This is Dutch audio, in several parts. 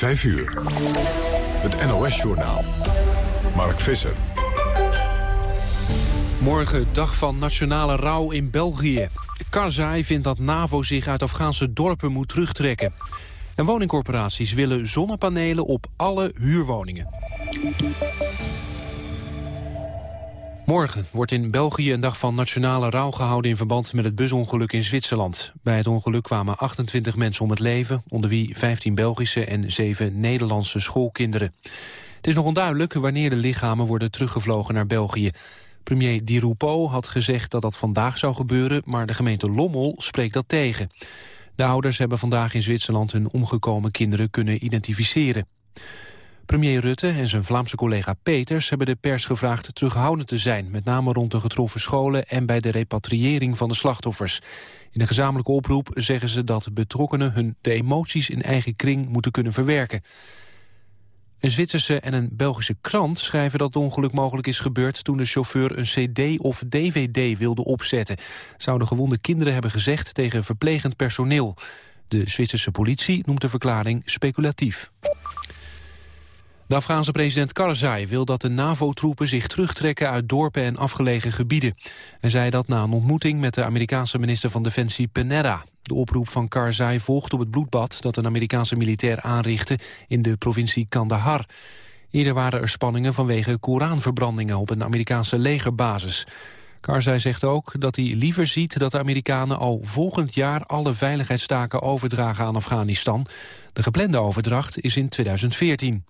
5 uur. Het NOS-journaal. Mark Visser. Morgen dag van nationale rouw in België. Karzai vindt dat NAVO zich uit Afghaanse dorpen moet terugtrekken. En woningcorporaties willen zonnepanelen op alle huurwoningen. Morgen wordt in België een dag van nationale rouw gehouden... in verband met het busongeluk in Zwitserland. Bij het ongeluk kwamen 28 mensen om het leven... onder wie 15 Belgische en 7 Nederlandse schoolkinderen. Het is nog onduidelijk wanneer de lichamen worden teruggevlogen naar België. Premier Di Rupo had gezegd dat dat vandaag zou gebeuren... maar de gemeente Lommel spreekt dat tegen. De ouders hebben vandaag in Zwitserland hun omgekomen kinderen kunnen identificeren. Premier Rutte en zijn Vlaamse collega Peters hebben de pers gevraagd terughoudend te zijn, met name rond de getroffen scholen en bij de repatriëring van de slachtoffers. In een gezamenlijke oproep zeggen ze dat betrokkenen hun de emoties in eigen kring moeten kunnen verwerken. Een Zwitserse en een Belgische krant schrijven dat het ongeluk mogelijk is gebeurd toen de chauffeur een cd of dvd wilde opzetten. Zouden gewonde kinderen hebben gezegd tegen verplegend personeel. De Zwitserse politie noemt de verklaring speculatief. De Afghaanse president Karzai wil dat de NAVO-troepen zich terugtrekken uit dorpen en afgelegen gebieden. Hij zei dat na een ontmoeting met de Amerikaanse minister van Defensie Panetta. De oproep van Karzai volgt op het bloedbad dat een Amerikaanse militair aanrichtte in de provincie Kandahar. Eerder waren er spanningen vanwege Koranverbrandingen op een Amerikaanse legerbasis. Karzai zegt ook dat hij liever ziet dat de Amerikanen al volgend jaar alle veiligheidstaken overdragen aan Afghanistan. De geplande overdracht is in 2014.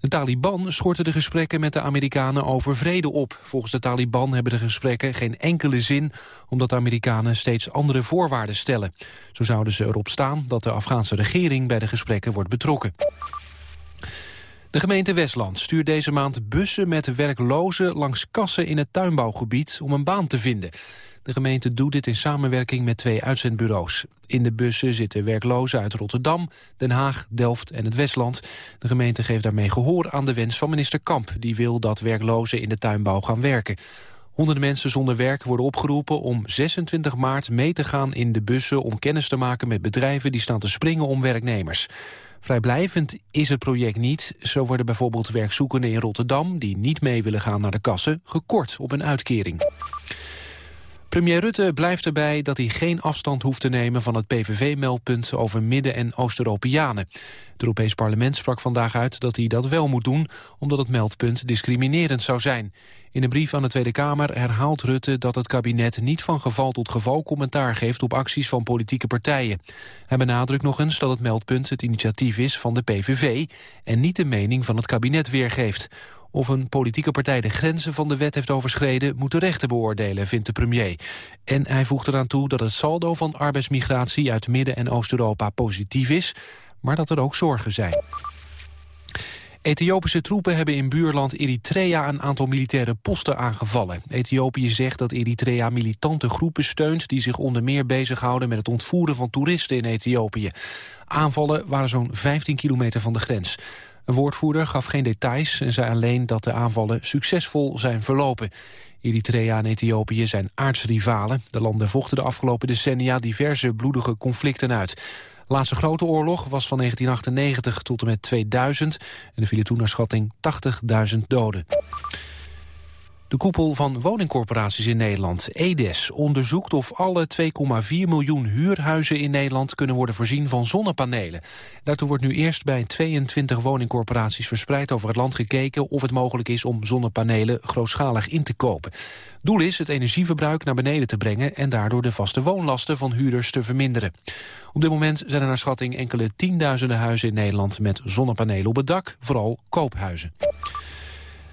De Taliban schorten de gesprekken met de Amerikanen over vrede op. Volgens de Taliban hebben de gesprekken geen enkele zin... omdat de Amerikanen steeds andere voorwaarden stellen. Zo zouden ze erop staan dat de Afghaanse regering... bij de gesprekken wordt betrokken. De gemeente Westland stuurt deze maand bussen met werklozen... langs kassen in het tuinbouwgebied om een baan te vinden. De gemeente doet dit in samenwerking met twee uitzendbureaus. In de bussen zitten werklozen uit Rotterdam, Den Haag, Delft en het Westland. De gemeente geeft daarmee gehoor aan de wens van minister Kamp... die wil dat werklozen in de tuinbouw gaan werken. Honderden mensen zonder werk worden opgeroepen om 26 maart mee te gaan in de bussen... om kennis te maken met bedrijven die staan te springen om werknemers. Vrijblijvend is het project niet. Zo worden bijvoorbeeld werkzoekenden in Rotterdam... die niet mee willen gaan naar de kassen, gekort op een uitkering. Premier Rutte blijft erbij dat hij geen afstand hoeft te nemen van het PVV-meldpunt over Midden- en Oost-Europeanen. Het Europees Parlement sprak vandaag uit dat hij dat wel moet doen, omdat het meldpunt discriminerend zou zijn. In een brief aan de Tweede Kamer herhaalt Rutte dat het kabinet niet van geval tot geval commentaar geeft op acties van politieke partijen. Hij benadrukt nog eens dat het meldpunt het initiatief is van de PVV en niet de mening van het kabinet weergeeft. Of een politieke partij de grenzen van de wet heeft overschreden... moet de rechter beoordelen, vindt de premier. En hij voegt eraan toe dat het saldo van arbeidsmigratie... uit Midden- en Oost-Europa positief is, maar dat er ook zorgen zijn. Ethiopische troepen hebben in buurland Eritrea een aantal militaire posten aangevallen. Ethiopië zegt dat Eritrea militante groepen steunt... die zich onder meer bezighouden met het ontvoeren van toeristen in Ethiopië. Aanvallen waren zo'n 15 kilometer van de grens. Een woordvoerder gaf geen details en zei alleen dat de aanvallen succesvol zijn verlopen. Eritrea en Ethiopië zijn aardsrivalen. De landen vochten de afgelopen decennia diverse bloedige conflicten uit. De laatste grote oorlog was van 1998 tot en met 2000 en er vielen toen naar schatting 80.000 doden. De koepel van woningcorporaties in Nederland, EDES, onderzoekt of alle 2,4 miljoen huurhuizen in Nederland kunnen worden voorzien van zonnepanelen. Daartoe wordt nu eerst bij 22 woningcorporaties verspreid over het land gekeken of het mogelijk is om zonnepanelen grootschalig in te kopen. Doel is het energieverbruik naar beneden te brengen en daardoor de vaste woonlasten van huurders te verminderen. Op dit moment zijn er naar schatting enkele tienduizenden huizen in Nederland met zonnepanelen op het dak, vooral koophuizen.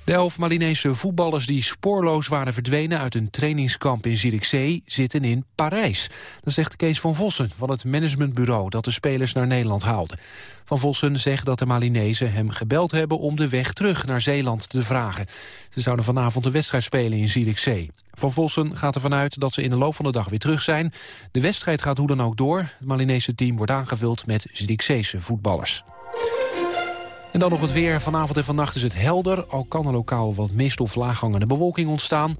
De elf Malinese voetballers die spoorloos waren verdwenen uit een trainingskamp in Zierikzee zitten in Parijs. Dat zegt Kees van Vossen van het managementbureau dat de spelers naar Nederland haalde. Van Vossen zegt dat de Malinezen hem gebeld hebben om de weg terug naar Zeeland te vragen. Ze zouden vanavond de wedstrijd spelen in Zierikzee. Van Vossen gaat ervan uit dat ze in de loop van de dag weer terug zijn. De wedstrijd gaat hoe dan ook door. Het Malinese team wordt aangevuld met Zierikzeese voetballers. En dan nog het weer. Vanavond en vannacht is het helder. Al kan er lokaal wat mist of laaghangende bewolking ontstaan.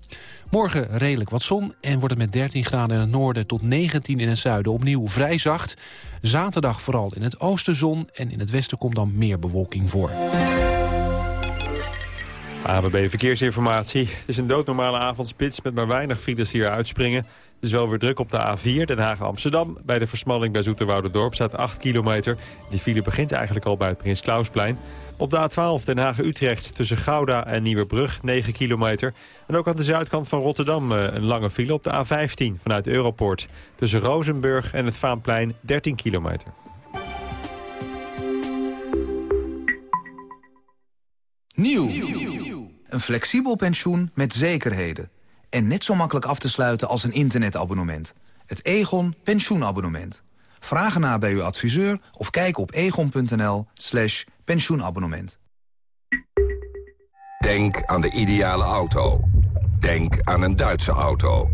Morgen redelijk wat zon en wordt het met 13 graden in het noorden... tot 19 in het zuiden opnieuw vrij zacht. Zaterdag vooral in het oosten zon en in het westen komt dan meer bewolking voor. ABB Verkeersinformatie. Het is een doodnormale avondspits met maar weinig files die eruit springen. Is wel weer druk op de A4, Den Haag-Amsterdam. Bij de versmalling bij Dorp staat 8 kilometer. Die file begint eigenlijk al bij het Prins Klausplein. Op de A12 Den Haag-Utrecht tussen Gouda en Nieuwebrug 9 kilometer. En ook aan de zuidkant van Rotterdam eh, een lange file op de A15 vanuit Europoort. Tussen Rozenburg en het Vaanplein 13 kilometer. Nieuw. Een flexibel pensioen met zekerheden. En net zo makkelijk af te sluiten als een internetabonnement. Het Egon pensioenabonnement. Vraag na bij uw adviseur of kijk op egon.nl slash pensioenabonnement. Denk aan de ideale auto. Denk aan een Duitse auto.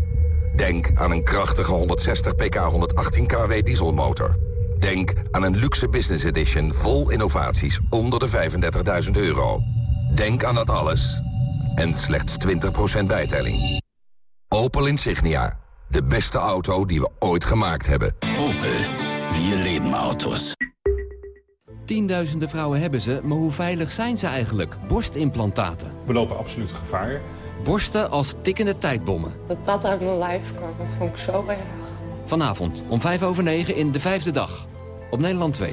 Denk aan een krachtige 160 pk 118 kW dieselmotor. Denk aan een luxe business edition vol innovaties onder de 35.000 euro. Denk aan dat alles. En slechts 20% bijtelling. Opel Insignia. De beste auto die we ooit gemaakt hebben. Opel. Vier leven auto's. Tienduizenden vrouwen hebben ze, maar hoe veilig zijn ze eigenlijk? Borstimplantaten. We lopen absoluut gevaar. Borsten als tikkende tijdbommen. Dat dat uit mijn lijf kwam, dat vond ik zo erg. Vanavond om vijf over negen in De Vijfde Dag. Op Nederland 2.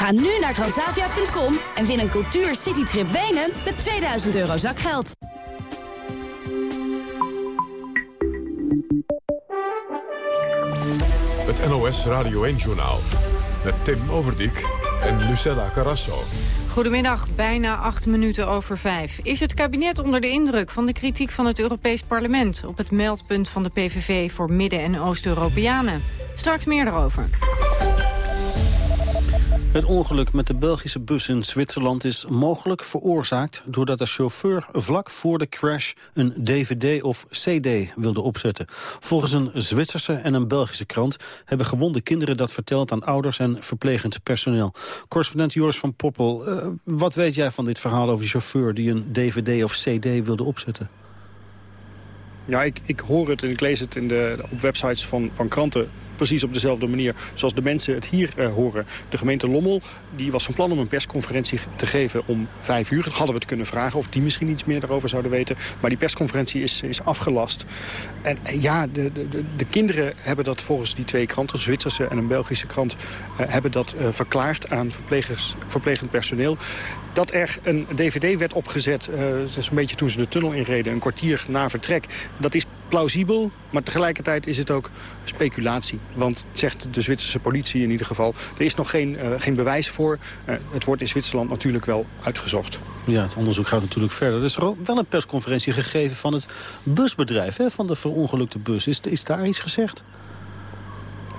Ga nu naar transavia.com en win een cultuur citytrip Wenen met 2000 euro zakgeld. Het NOS Radio 1-journaal met Tim Overdijk en Lucella Carrasso. Goedemiddag, bijna acht minuten over vijf. Is het kabinet onder de indruk van de kritiek van het Europees Parlement... op het meldpunt van de PVV voor Midden- en Oost-Europeanen? Straks meer daarover. Het ongeluk met de Belgische bus in Zwitserland is mogelijk veroorzaakt... doordat de chauffeur vlak voor de crash een dvd of cd wilde opzetten. Volgens een Zwitserse en een Belgische krant... hebben gewonde kinderen dat verteld aan ouders en verplegend personeel. Correspondent Joris van Poppel, uh, wat weet jij van dit verhaal over de chauffeur... die een dvd of cd wilde opzetten? Ja, ik, ik hoor het en ik lees het in de, op websites van, van kranten precies op dezelfde manier zoals de mensen het hier uh, horen. De gemeente Lommel die was van plan om een persconferentie te geven om vijf uur. Hadden we het kunnen vragen of die misschien iets meer daarover zouden weten. Maar die persconferentie is, is afgelast. En uh, ja, de, de, de, kinderen hebben dat volgens die twee kranten, een Zwitserse en een Belgische krant, uh, hebben dat verklaard aan verplegers, verplegend personeel. Dat er een dvd werd opgezet, dat is een beetje toen ze de tunnel inreden, een kwartier na vertrek. Dat is plausibel, maar tegelijkertijd is het ook speculatie. Want, zegt de Zwitserse politie in ieder geval, er is nog geen, uh, geen bewijs voor. Uh, het wordt in Zwitserland natuurlijk wel uitgezocht. Ja, het onderzoek gaat natuurlijk verder. Er is er wel een persconferentie gegeven van het busbedrijf, hè, van de verongelukte bus. Is, is daar iets gezegd?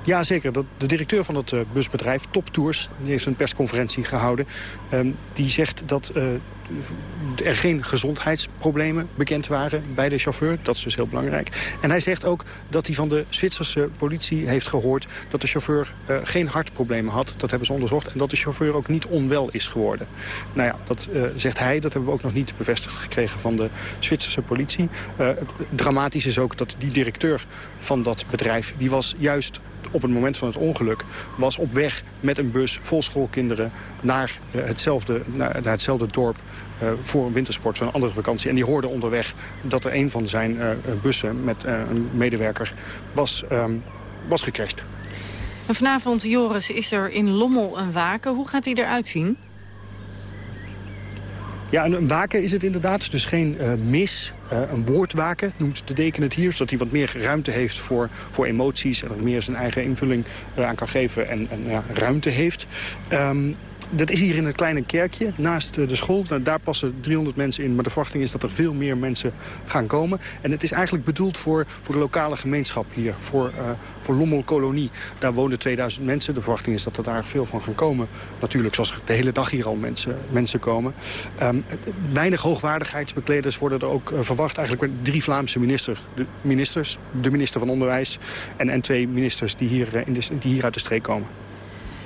Ja, zeker. De directeur van het busbedrijf, Top Tours, die heeft een persconferentie gehouden. Um, die zegt dat uh, er geen gezondheidsproblemen bekend waren bij de chauffeur. Dat is dus heel belangrijk. En hij zegt ook dat hij van de Zwitserse politie heeft gehoord... dat de chauffeur uh, geen hartproblemen had. Dat hebben ze onderzocht. En dat de chauffeur ook niet onwel is geworden. Nou ja, dat zegt hij. Dat hebben we ook nog niet bevestigd gekregen van de Zwitserse politie. Dramatisch is ook dat die directeur van dat bedrijf... die was juist op het moment van het ongeluk... was op weg met een bus vol schoolkinderen naar, hetzelfde, naar, naar hetzelfde dorp uh, voor een wintersport van een andere vakantie. En die hoorde onderweg dat er een van zijn uh, bussen met uh, een medewerker was, um, was gecrashed. En vanavond, Joris, is er in Lommel een waken. Hoe gaat hij eruit zien? Ja, een, waken is het inderdaad. Dus geen mis. Uh, een woordwaken noemt de deken het hier. Zodat hij wat meer ruimte heeft voor, voor emoties. En er meer zijn eigen invulling uh, aan kan geven. En, en ja, ruimte heeft. Um, dat is hier in het kleine kerkje naast de school. Nou, daar passen 300 mensen in. Maar de verwachting is dat er veel meer mensen gaan komen. En het is eigenlijk bedoeld voor, voor de lokale gemeenschap hier. Voor, uh, voor Lommelkolonie. Daar wonen 2000 mensen. De verwachting is dat er daar veel van gaan komen. Natuurlijk, zoals de hele dag hier al mensen, mensen komen. Um, weinig hoogwaardigheidsbekleders worden er ook uh, verwacht. Eigenlijk drie Vlaamse minister, de ministers. De minister van Onderwijs. En, en twee ministers die hier, in de, die hier uit de streek komen.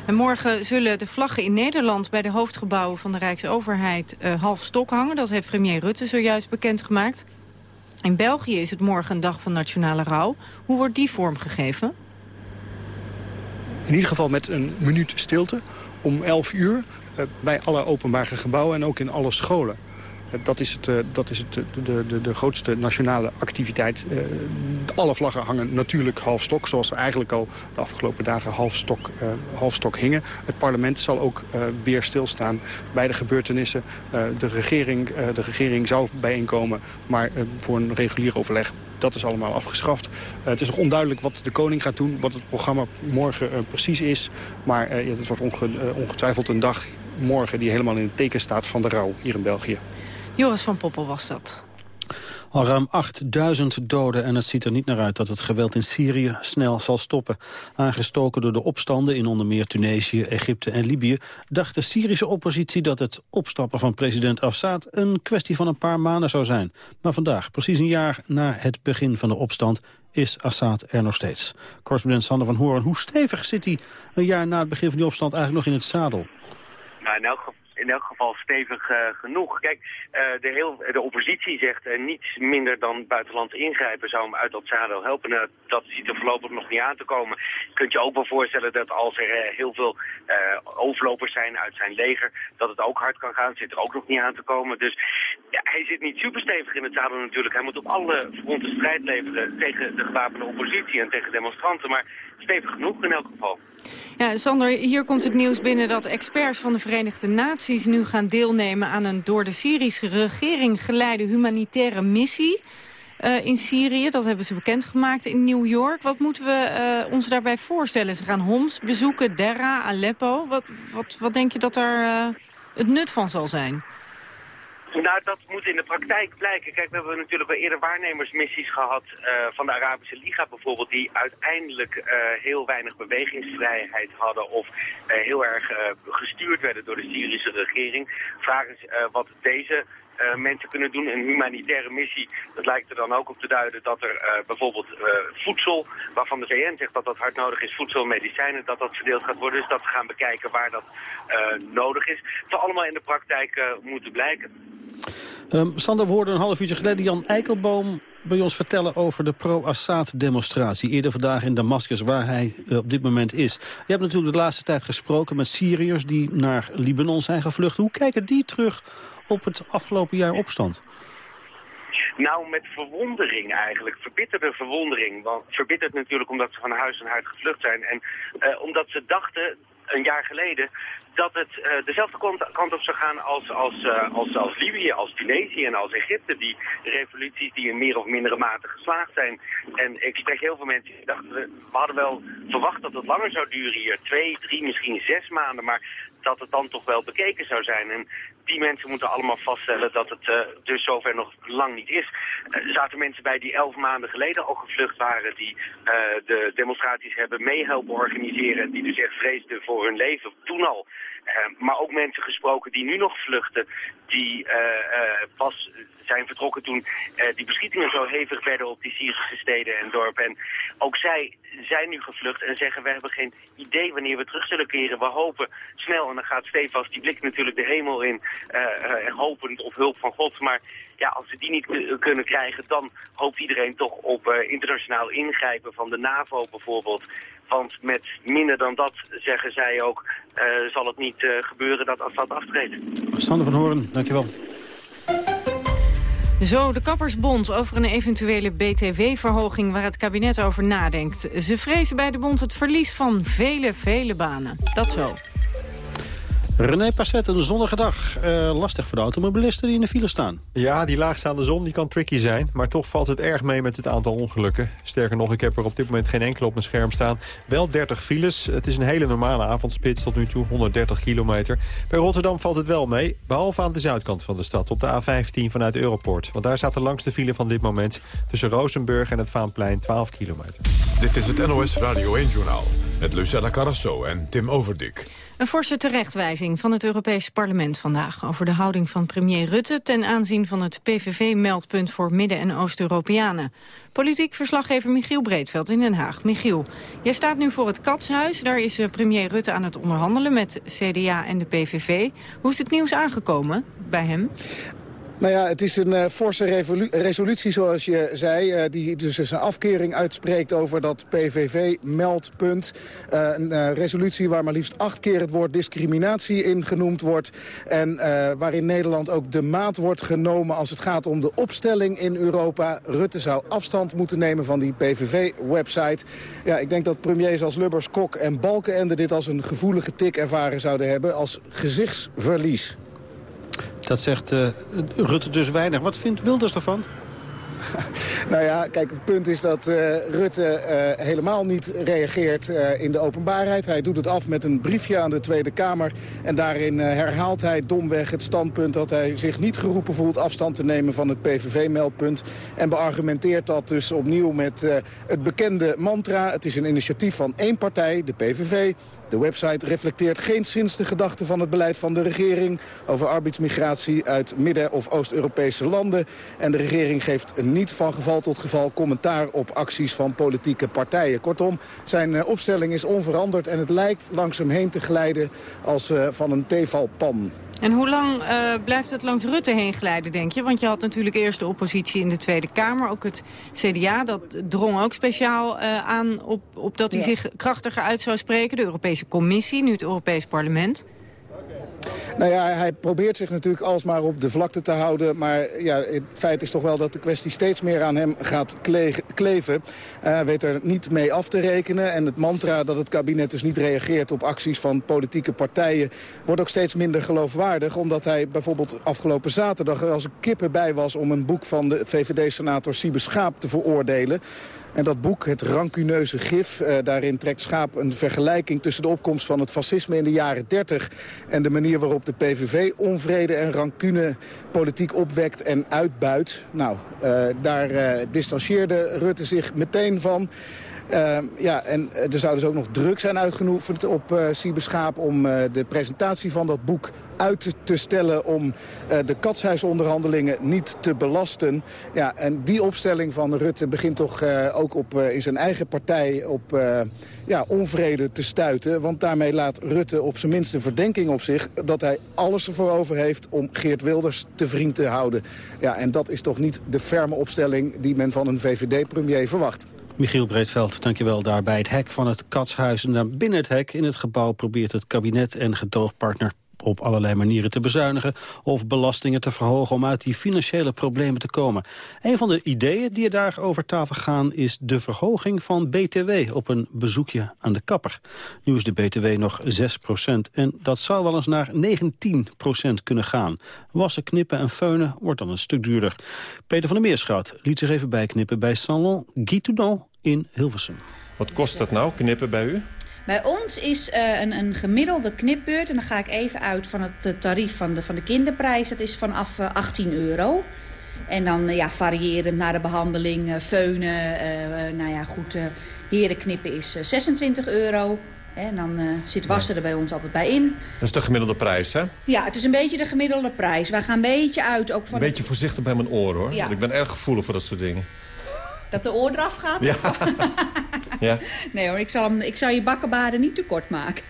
En morgen zullen de vlaggen in Nederland bij de hoofdgebouwen van de Rijksoverheid uh, half stok hangen. Dat heeft premier Rutte zojuist bekendgemaakt. In België is het morgen een dag van nationale rouw. Hoe wordt die vormgegeven? In ieder geval met een minuut stilte om 11 uur uh, bij alle openbare gebouwen en ook in alle scholen. Dat is, het, dat is het, de, de, de grootste nationale activiteit. Alle vlaggen hangen natuurlijk halfstok, zoals we eigenlijk al de afgelopen dagen halfstok, halfstok hingen. Het parlement zal ook weer stilstaan bij de gebeurtenissen. De, regering, de regering zou bijeenkomen, maar voor een regulier overleg dat is allemaal afgeschaft. Het is nog onduidelijk wat de koning gaat doen, wat het programma morgen precies is. Maar het wordt onge ongetwijfeld een dag morgen die helemaal in het teken staat van de rouw hier in België. Joris van Poppel was dat. Al ruim 8000 doden en het ziet er niet naar uit dat het geweld in Syrië snel zal stoppen. Aangestoken door de opstanden in onder meer Tunesië, Egypte en Libië... dacht de Syrische oppositie dat het opstappen van president Assad... een kwestie van een paar maanden zou zijn. Maar vandaag, precies een jaar na het begin van de opstand... is Assad er nog steeds. Correspondent Sander van Hoorn, hoe stevig zit hij een jaar na het begin van die opstand eigenlijk nog in het zadel? Nou, in elk geval in elk geval stevig uh, genoeg. Kijk, uh, de, heel, de oppositie zegt uh, niets minder dan buitenland ingrijpen zou hem uit dat zadel helpen. Nou, dat ziet er voorlopig nog niet aan te komen. Kunt je ook wel voorstellen dat als er heel veel overlopers zijn uit zijn leger, dat het ook hard kan gaan. Zit er ook nog niet aan te komen. Dus ja, hij zit niet super stevig in het zadel natuurlijk. Hij moet op alle fronten strijd leveren tegen de gewapende oppositie en tegen demonstranten. Maar stevig genoeg in elk geval. Ja, Sander, hier komt het nieuws binnen dat experts van de Verenigde Naties nu gaan deelnemen aan een door de Syrische regering geleide humanitaire missie uh, in Syrië. Dat hebben ze bekendgemaakt in New York. Wat moeten we uh, ons daarbij voorstellen? Ze gaan Homs bezoeken, Derra, Aleppo. Wat, wat, wat denk je dat daar uh, het nut van zal zijn? Nou, dat moet in de praktijk blijken. Kijk, we hebben natuurlijk wel eerder waarnemersmissies gehad uh, van de Arabische Liga bijvoorbeeld, die uiteindelijk uh, heel weinig bewegingsvrijheid hadden of uh, heel erg gestuurd werden door de Syrische regering. Vraag is wat deze mensen kunnen doen. Een humanitaire missie, dat lijkt er dan ook op te duiden dat er bijvoorbeeld voedsel, waarvan de VN zegt dat dat hard nodig is, voedsel en medicijnen, dat dat verdeeld gaat worden. Dus dat we gaan bekijken waar dat nodig is. Het zal allemaal in de praktijk moeten blijken. Um, Sander, we hoorden een half uurtje geleden Jan Eikelboom bij ons vertellen over de pro-Assad-demonstratie. Eerder vandaag in Damascus, waar hij uh, op dit moment is. Je hebt natuurlijk de laatste tijd gesproken met Syriërs die naar Libanon zijn gevlucht. Hoe kijken die terug op het afgelopen jaar opstand? Nou, met verwondering eigenlijk. Verbitterde verwondering. Want verbitterd natuurlijk omdat ze van huis en huid gevlucht zijn. En uh, omdat ze dachten een jaar geleden dat het uh, dezelfde kant, op zou gaan als, als, uh, als, als Libië, als Tunesië en als Egypte. Die revoluties die in meer of mindere mate geslaagd zijn. En ik spreek heel veel mensen die dachten, we hadden wel verwacht dat het langer zou duren hier. Twee, drie, misschien zes maanden. Maar dat het dan toch wel bekeken zou zijn. En die mensen moeten allemaal vaststellen dat het uh, dus zover nog lang niet is. Er zaten mensen bij die elf maanden geleden al gevlucht waren... die uh, de demonstraties hebben meehelpen organiseren... die dus echt vreesden voor hun leven toen al. Maar ook mensen gesproken die nu nog vluchten, die pas zijn vertrokken toen die beschietingen zo hevig werden op die Syrische steden en dorpen. En ook zij zijn nu gevlucht en zeggen we hebben geen idee wanneer we terug zullen keren. We hopen snel en dan gaat Stefans, die blikt natuurlijk de hemel in, hopend op hulp van God. Maar ja, als we die niet kunnen krijgen, dan hoopt iedereen toch op uh, internationaal ingrijpen van de NAVO bijvoorbeeld. Want met minder dan dat, zeggen zij ook, uh, zal het niet uh, gebeuren dat Assad aftreedt. Sander van Horen, dankjewel. Zo, de Kappersbond over een eventuele BTW-verhoging waar het kabinet over nadenkt. Ze vrezen bij de bond het verlies van vele, vele banen. Dat zo. René Passet, een zonnige dag. Uh, lastig voor de automobilisten die in de file staan. Ja, die laagstaande zon die kan tricky zijn. Maar toch valt het erg mee met het aantal ongelukken. Sterker nog, ik heb er op dit moment geen enkele op mijn scherm staan. Wel 30 files. Het is een hele normale avondspits tot nu toe, 130 kilometer. Bij Rotterdam valt het wel mee. Behalve aan de zuidkant van de stad, op de A15 vanuit Europort. Want daar staat de langste file van dit moment... tussen Rozenburg en het Vaanplein 12 kilometer. Dit is het NOS Radio 1-journaal. Met Lucella Carrasso en Tim Overdik. Een forse terechtwijzing van het Europese parlement vandaag... over de houding van premier Rutte ten aanzien van het PVV-meldpunt voor Midden- en Oost-Europeanen. Politiek verslaggever Michiel Breedveld in Den Haag. Michiel, jij staat nu voor het Katshuis. Daar is eh, premier Rutte aan het onderhandelen met CDA en de PVV. Hoe is het nieuws aangekomen bij hem? Nou ja, het is een uh, forse resolutie, zoals je zei... Uh, die dus een afkering uitspreekt over dat PVV-meldpunt. Uh, een resolutie waar maar liefst acht keer het woord discriminatie in genoemd wordt... en waarin Nederland ook de maat wordt genomen als het gaat om de opstelling in Europa. Rutte zou afstand moeten nemen van die PVV-website. Ja, ik denk dat premiers als Lubbers, Kok en Balkenende... dit als een gevoelige tik ervaren zouden hebben als gezichtsverlies. Dat zegt uh, Rutte dus weinig. Wat vindt Wilders daarvan? nou ja, kijk, het punt is dat uh, Rutte uh, helemaal niet reageert in de openbaarheid. Hij doet het af met een briefje aan de Tweede Kamer. En daarin herhaalt hij domweg het standpunt dat hij zich niet geroepen voelt afstand te nemen van het PVV-meldpunt. En beargumenteert dat dus opnieuw met het bekende mantra. Het is een initiatief van één partij, de PVV. De website reflecteert geen sinds de gedachten van het beleid van de regering... over arbeidsmigratie uit Midden- of Oost-Europese landen. En de regering geeft niet van geval tot geval commentaar op acties van politieke partijen. Kortom, zijn eh, opstelling is onveranderd en het lijkt langzaam heen te glijden als uh, van een tevalpan. En hoe lang uh, blijft het langs Rutte heen glijden, denk je? Want je had natuurlijk eerst de oppositie in de Tweede Kamer. Ook het CDA, dat drong ook speciaal uh, aan op, op dat hij ja. zich krachtiger uit zou spreken. De Europese Commissie, nu het Europees Parlement. Nou ja, hij probeert zich natuurlijk alsmaar op de vlakte te houden. Maar ja, het feit is toch wel dat de kwestie steeds meer aan hem gaat kleven. Hij uh, weet er niet mee af te rekenen. En het mantra dat het kabinet dus niet reageert op acties van politieke partijen... wordt ook steeds minder geloofwaardig. Omdat hij bijvoorbeeld afgelopen zaterdag er als een kippen bij was... om een boek van de VVD-senator Siebe Schaap te veroordelen. En dat boek, het rancuneuze gif, uh, daarin trekt Schaap een vergelijking tussen de opkomst van het fascisme in de jaren 30 en de manier waarop de PVV onvrede en rancune politiek opwekt en uitbuit. Nou, uh, daar uh, distancieerde Rutte zich meteen van. Uh, ja, en er zou dus ook nog druk zijn uitgenoefend op uh, Schaap om uh, de presentatie van dat boek uit te stellen om de katshuisonderhandelingen niet te belasten. Ja, en die opstelling van Rutte begint toch ook op, in zijn eigen partij op ja, onvrede te stuiten. Want daarmee laat Rutte op zijn minste verdenking op zich... dat hij alles ervoor over heeft om Geert Wilders te vriend te houden. Ja, en dat is toch niet de ferme opstelling die men van een VVD-premier verwacht. Michiel Breedveld, dankjewel. Daar bij het hek van het Katshuis. En dan binnen het hek in het gebouw probeert het kabinet en gedoogpartner op allerlei manieren te bezuinigen of belastingen te verhogen om uit die financiële problemen te komen. Een van de ideeën die er daar over tafel gaan is de verhoging van BTW op een bezoekje aan de kapper. Nu is de BTW nog 6% en dat zou wel eens naar 19% kunnen gaan. Wassen, knippen en feunen wordt dan een stuk duurder. Peter van der Meerschout liet zich even bijknippen bij Salon Guy in Hilversum. Wat kost dat nou, knippen bij u? Bij ons is uh, een, een, gemiddelde knipbeurt, en dan ga ik even uit van het uh, tarief van de, van de kinderprijs, dat is vanaf uh, 18 euro. En dan ja, variërend naar de behandeling, feunen, nou ja goed, herenknippen is 26 euro. En dan uh, zit wassen er bij ons altijd bij in. Dat is de gemiddelde prijs, hè? Ja, het is een beetje de gemiddelde prijs. Wij gaan een beetje uit ook van... Een beetje voorzichtig bij mijn oren, hoor. Ja. Want ik ben erg gevoelig voor dat soort dingen. Dat de oor eraf gaat? Ja. ja. Nee hoor, ik zal, ik zal je bakkenbaden niet te kort maken.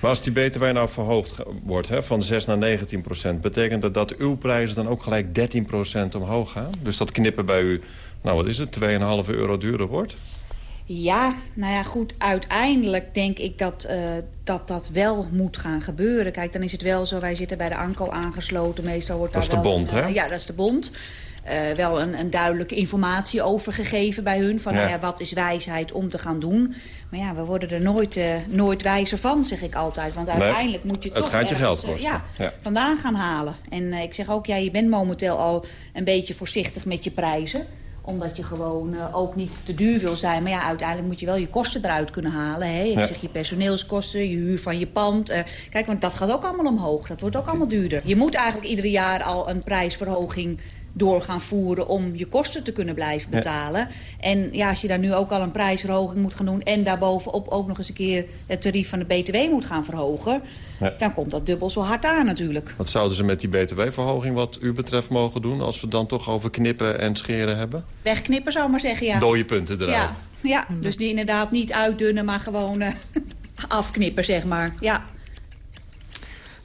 Maar als die btw nou verhoogd wordt, hè, van 6 naar 19 procent... betekent dat dat uw prijzen dan ook gelijk 13 procent omhoog gaan? Dus dat knippen bij u, nou wat is het, 2,5 euro duurder wordt? Ja, nou ja, goed, uiteindelijk denk ik dat, uh, dat dat wel moet gaan gebeuren. Kijk, dan is het wel zo, wij zitten bij de ANCO aangesloten. Meestal wordt dat is de bond, hè? ja, dat is de bond. Uh, wel een, een, duidelijke informatie over gegeven bij hun. Van ja. Nou ja, wat is wijsheid om te gaan doen. Maar ja, we worden er nooit, uh, nooit wijzer van, zeg ik altijd. Want uiteindelijk moet je het toch gaat je geld kosten. Ja, ja, vandaan gaan halen. En ik zeg ook, ja, je bent momenteel al een beetje voorzichtig met je prijzen omdat je gewoon ook niet te duur wil zijn. Maar ja, uiteindelijk moet je wel je kosten eruit kunnen halen. Hè? Ik ja. zeg je personeelskosten, je huur van je pand. Uh, kijk, want dat gaat ook allemaal omhoog. Dat wordt ook allemaal duurder. Je moet eigenlijk ieder jaar al een prijsverhoging door gaan voeren om je kosten te kunnen blijven betalen. Ja. En ja, als je daar nu ook al een prijsverhoging moet gaan doen... en daarbovenop ook nog eens een keer het tarief van de BTW moet gaan verhogen... Ja. dan komt dat dubbel zo hard aan natuurlijk. Wat zouden ze met die btw-verhoging wat u betreft mogen doen... als we dan toch over knippen en scheren hebben? Wegknippen zou maar zeggen, ja. Dode punten eruit. Ja, ja. dus die inderdaad niet uitdunnen, maar gewoon uh, afknippen, zeg maar. Ja.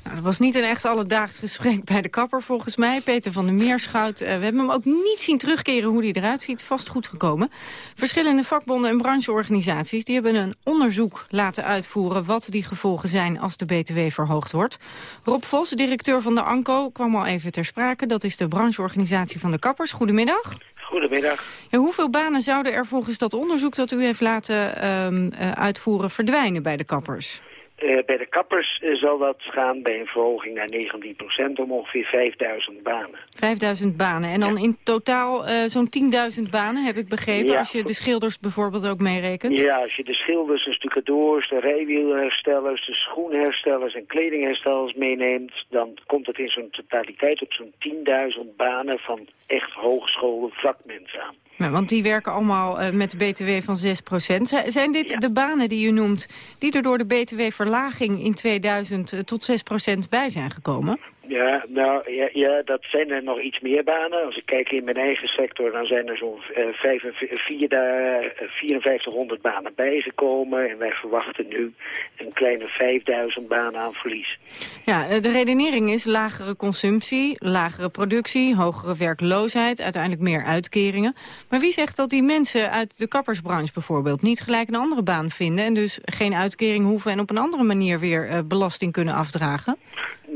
Nou, dat was niet een echt alledaags gesprek bij de kapper volgens mij. Peter van der Meerschout. Uh, we hebben hem ook niet zien terugkeren hoe hij eruit ziet. Vast goed gekomen. Verschillende vakbonden en brancheorganisaties die hebben een onderzoek laten uitvoeren... wat die gevolgen zijn als de BTW verhoogd wordt. Rob Vos, directeur van de ANCO, kwam al even ter sprake. Dat is de brancheorganisatie van de kappers. Goedemiddag. Goedemiddag. Ja, hoeveel banen zouden er volgens dat onderzoek dat u heeft laten uh, uitvoeren... verdwijnen bij de kappers? Uh, bij de kappers uh, zal dat gaan bij een verhoging naar 19 procent om ongeveer 5000 banen. 5000 banen. En dan ja. in totaal uh, zo'n 10.000 banen, heb ik begrepen, ja. als je de schilders bijvoorbeeld ook meerekent? Ja, als je de schilders, de stucadoors, de rijwielherstellers, de schoenherstellers en kledingherstellers meeneemt, dan komt het in zo'n totaliteit op zo'n 10.000 banen van echt hogescholen vakmensen aan. Ja, want die werken allemaal uh, met de BTW van 6% Zijn dit ja. de banen die u noemt, die er door de BTW-verlaging in 2000 uh, tot 6% bij zijn gekomen? Ja, nou, ja, ja, dat zijn er nog iets meer banen. Als ik kijk in mijn eigen sector, dan zijn er zo'n uh, 5400 banen bijgekomen. En wij verwachten nu een kleine 5000 banen aan verlies. Ja, de redenering is lagere consumptie, lagere productie, hogere werkloosheid, uiteindelijk meer uitkeringen. Maar wie zegt dat die mensen uit de kappersbranche bijvoorbeeld niet gelijk een andere baan vinden... en dus geen uitkering hoeven en op een andere manier weer belasting kunnen afdragen?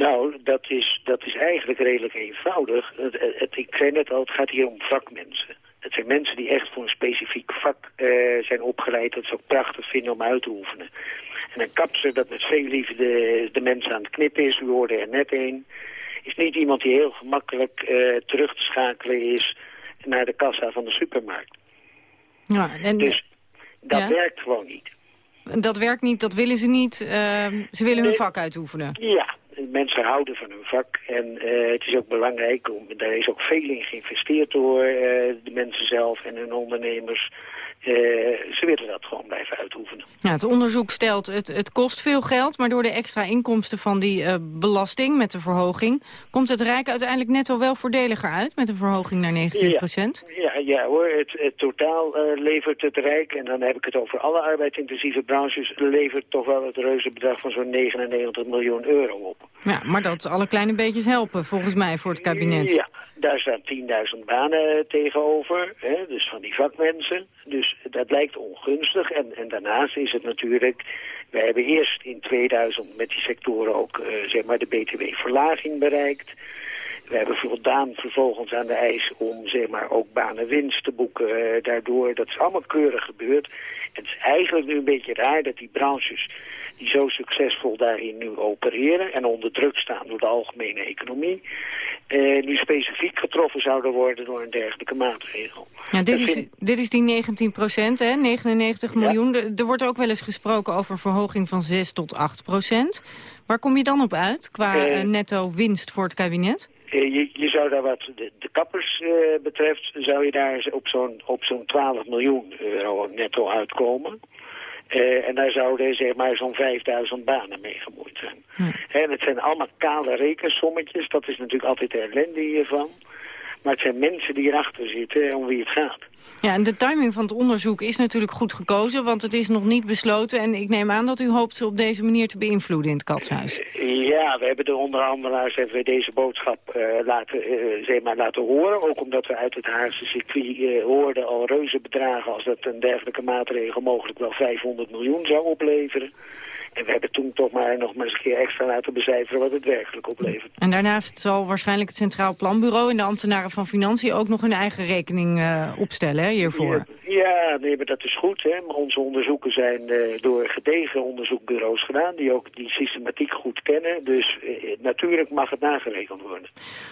Nou, dat is, dat is eigenlijk redelijk eenvoudig. Het, het, ik zei net al, het gaat hier om vakmensen. Het zijn mensen die echt voor een specifiek vak uh, zijn opgeleid... dat ze ook prachtig vinden om uit te oefenen. En een kapser dat met veel liefde de, de mensen aan het knippen is... u hoorde er net een... is niet iemand die heel gemakkelijk uh, terug te schakelen is... naar de kassa van de supermarkt. Ja, en... Dus dat ja? werkt gewoon niet. Dat werkt niet, dat willen ze niet. Uh, ze willen hun vak uitoefenen. Ja, mensen houden van hun vak. En uh, het is ook belangrijk, om, daar is ook veel in geïnvesteerd door uh, de mensen zelf en hun ondernemers. Uh, ze willen dat gewoon blijven uitoefenen. Ja, het onderzoek stelt, het, het kost veel geld, maar door de extra inkomsten van die uh, belasting met de verhoging, komt het Rijk uiteindelijk net al wel voordeliger uit met een verhoging naar 19 procent? Ja, ja, ja, hoor, het, het totaal uh, levert het Rijk, en dan heb ik het over alle arbeidsintensieve branches, levert toch wel het reuze bedrag van zo'n 99 miljoen euro op. Ja, maar dat alle kleine beetjes helpen, volgens mij, voor het kabinet. Ja, daar staan 10.000 banen tegenover, hè, dus van die vakmensen. Dus dat lijkt ongunstig. En, en daarnaast is het natuurlijk... We hebben eerst in 2000 met die sectoren ook uh, zeg maar de btw-verlaging bereikt. We hebben voldaan vervolgens aan de eis om zeg maar, ook banenwinst te boeken uh, daardoor. Dat is allemaal keurig gebeurd. Het is eigenlijk nu een beetje raar dat die branches die zo succesvol daarin nu opereren en onder druk staan door de algemene economie, eh, nu specifiek getroffen zouden worden door een dergelijke maatregel. Ja, dit, is, vind... dit is die 19 procent, hè? 99 ja. miljoen. Er, er wordt ook wel eens gesproken over verhoging van 6 tot 8 procent. Waar kom je dan op uit qua uh, netto winst voor het kabinet? Je, je, zou daar wat de, de kappers uh, betreft, zou je daar op zo'n zo'n 12 miljoen euro netto uitkomen. Eh, en daar zouden zeg maar zo'n 5000 banen mee gemoeid zijn. En het zijn allemaal kale rekensommetjes. Dat is natuurlijk altijd de ellende hiervan. Maar het zijn mensen die erachter zitten om wie het gaat. Ja, en de timing van het onderzoek is natuurlijk goed gekozen, want het is nog niet besloten. En ik neem aan dat u hoopt ze op deze manier te beïnvloeden in het katshuis. Ja, we hebben de onderhandelaars hebben we deze boodschap uh, laten, uh, zeg maar, laten horen. Ook omdat we uit het Haagse circuit uh, hoorden al reuze bedragen... als dat een dergelijke maatregel mogelijk wel 500 miljoen zou opleveren. En we hebben toen toch maar nog maar eens een keer extra laten becijferen wat het werkelijk oplevert. En daarnaast zal waarschijnlijk het Centraal Planbureau en de ambtenaren van Financiën ook nog hun eigen rekening uh, opstellen hè, hiervoor. Ja, nee, maar dat is goed. Hè. Maar onze onderzoeken zijn uh, door gedegen onderzoekbureaus gedaan die ook die systematiek goed kennen. Dus uh, natuurlijk mag het nagerekend worden.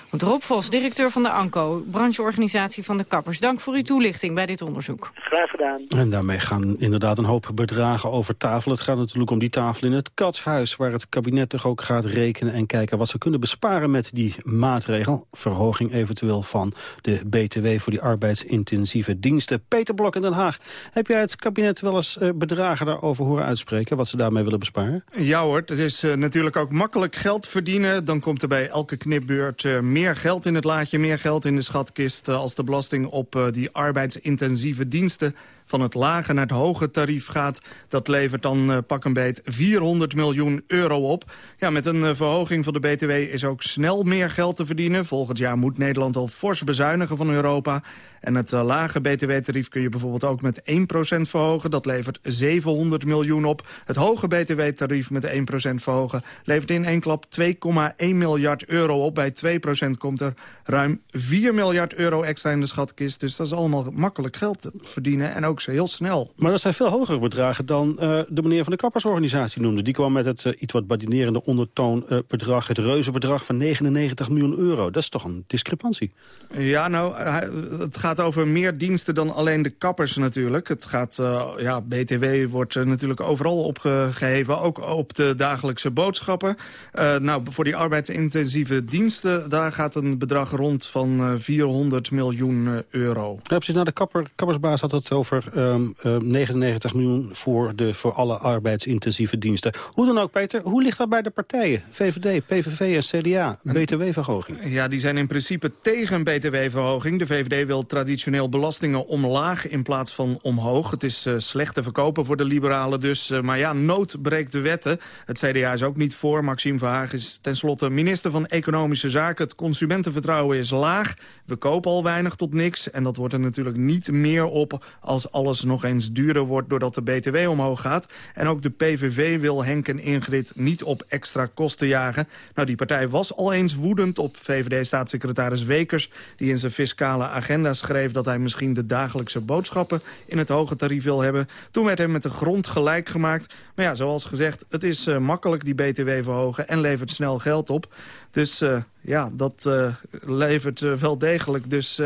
Want Rob Vos, directeur van de ANCO, brancheorganisatie van de kappers. Dank voor uw toelichting bij dit onderzoek. Graag gedaan. En daarmee gaan inderdaad een hoop bedragen over tafel. Het gaat natuurlijk om die tafel in het Katshuis... waar het kabinet toch ook gaat rekenen en kijken wat ze kunnen besparen met die maatregel. Verhoging eventueel van de BTW voor die arbeidsintensieve diensten. Peter Blok in Den Haag. Heb jij het kabinet wel eens uh, bedragen daarover horen uitspreken... wat ze daarmee willen besparen? Ja hoor, het is uh, natuurlijk ook makkelijk geld verdienen. Dan komt er bij elke knipbeurt uh, meer geld in het laadje... meer geld in de schatkist als de belasting op die arbeidsintensieve diensten van het lage naar het hoge tarief gaat. Dat levert dan uh, pak een beet 400 miljoen euro op. Ja, met een uh, verhoging van de BTW is ook snel meer geld te verdienen. Volgend jaar moet Nederland al fors bezuinigen van Europa. En het uh, lage BTW-tarief kun je bijvoorbeeld ook met 1% verhogen. Dat levert 700 miljoen op. Het hoge BTW-tarief met 1% verhogen levert in één klap 2,1 miljard euro op. Bij 2% komt er ruim 4 miljard euro extra in de schatkist. Dus dat is allemaal makkelijk geld te verdienen en ook heel snel. Maar dat zijn veel hogere bedragen dan uh, de meneer van de kappersorganisatie noemde. Die kwam met het uh, iets wat badinerende ondertoonbedrag, uh, het reuzenbedrag van 99 miljoen euro. Dat is toch een discrepantie? Ja, nou, het gaat over meer diensten dan alleen de kappers natuurlijk. Het gaat, ja, BTW wordt natuurlijk overal opgeheven, ook op de dagelijkse boodschappen. nou, voor die arbeidsintensieve diensten, daar gaat een bedrag rond van 400 miljoen euro. Ja, precies. Nou, de kapper, kappersbaas had het over um, um, 99 miljoen voor, de, voor alle arbeidsintensieve diensten. Hoe dan ook, Peter, hoe ligt dat bij de partijen? VVD, PVV en CDA, btw-verhoging? Ja, die zijn in principe tegen btw-verhoging. De VVD wil traditioneel belastingen omlaag in plaats van omhoog. Het is uh, slecht te verkopen voor de liberalen dus. Uh, maar ja, nood breekt de wetten. Het CDA is ook niet voor. Maxime Verhaag is tenslotte minister van Economische Zaken. Het consumentenvertrouwen is laag. We kopen al weinig tot niks. En dat wordt er natuurlijk niet meer op als alles nog eens duurder wordt doordat de BTW omhoog gaat. En ook de PVV wil Henk en Ingrid niet op extra kosten jagen. Nou, die partij was al eens woedend op VVD-staatssecretaris Wekers... die in zijn fiscale agenda schreef dat hij misschien de dagelijkse boodschappen... in het hoge tarief wil hebben. Toen werd hem met de grond gelijk gemaakt. Maar ja, zoals gezegd, het is uh, makkelijk die BTW verhogen... en levert snel geld op. Dus uh, ja, dat uh, levert wel degelijk dus...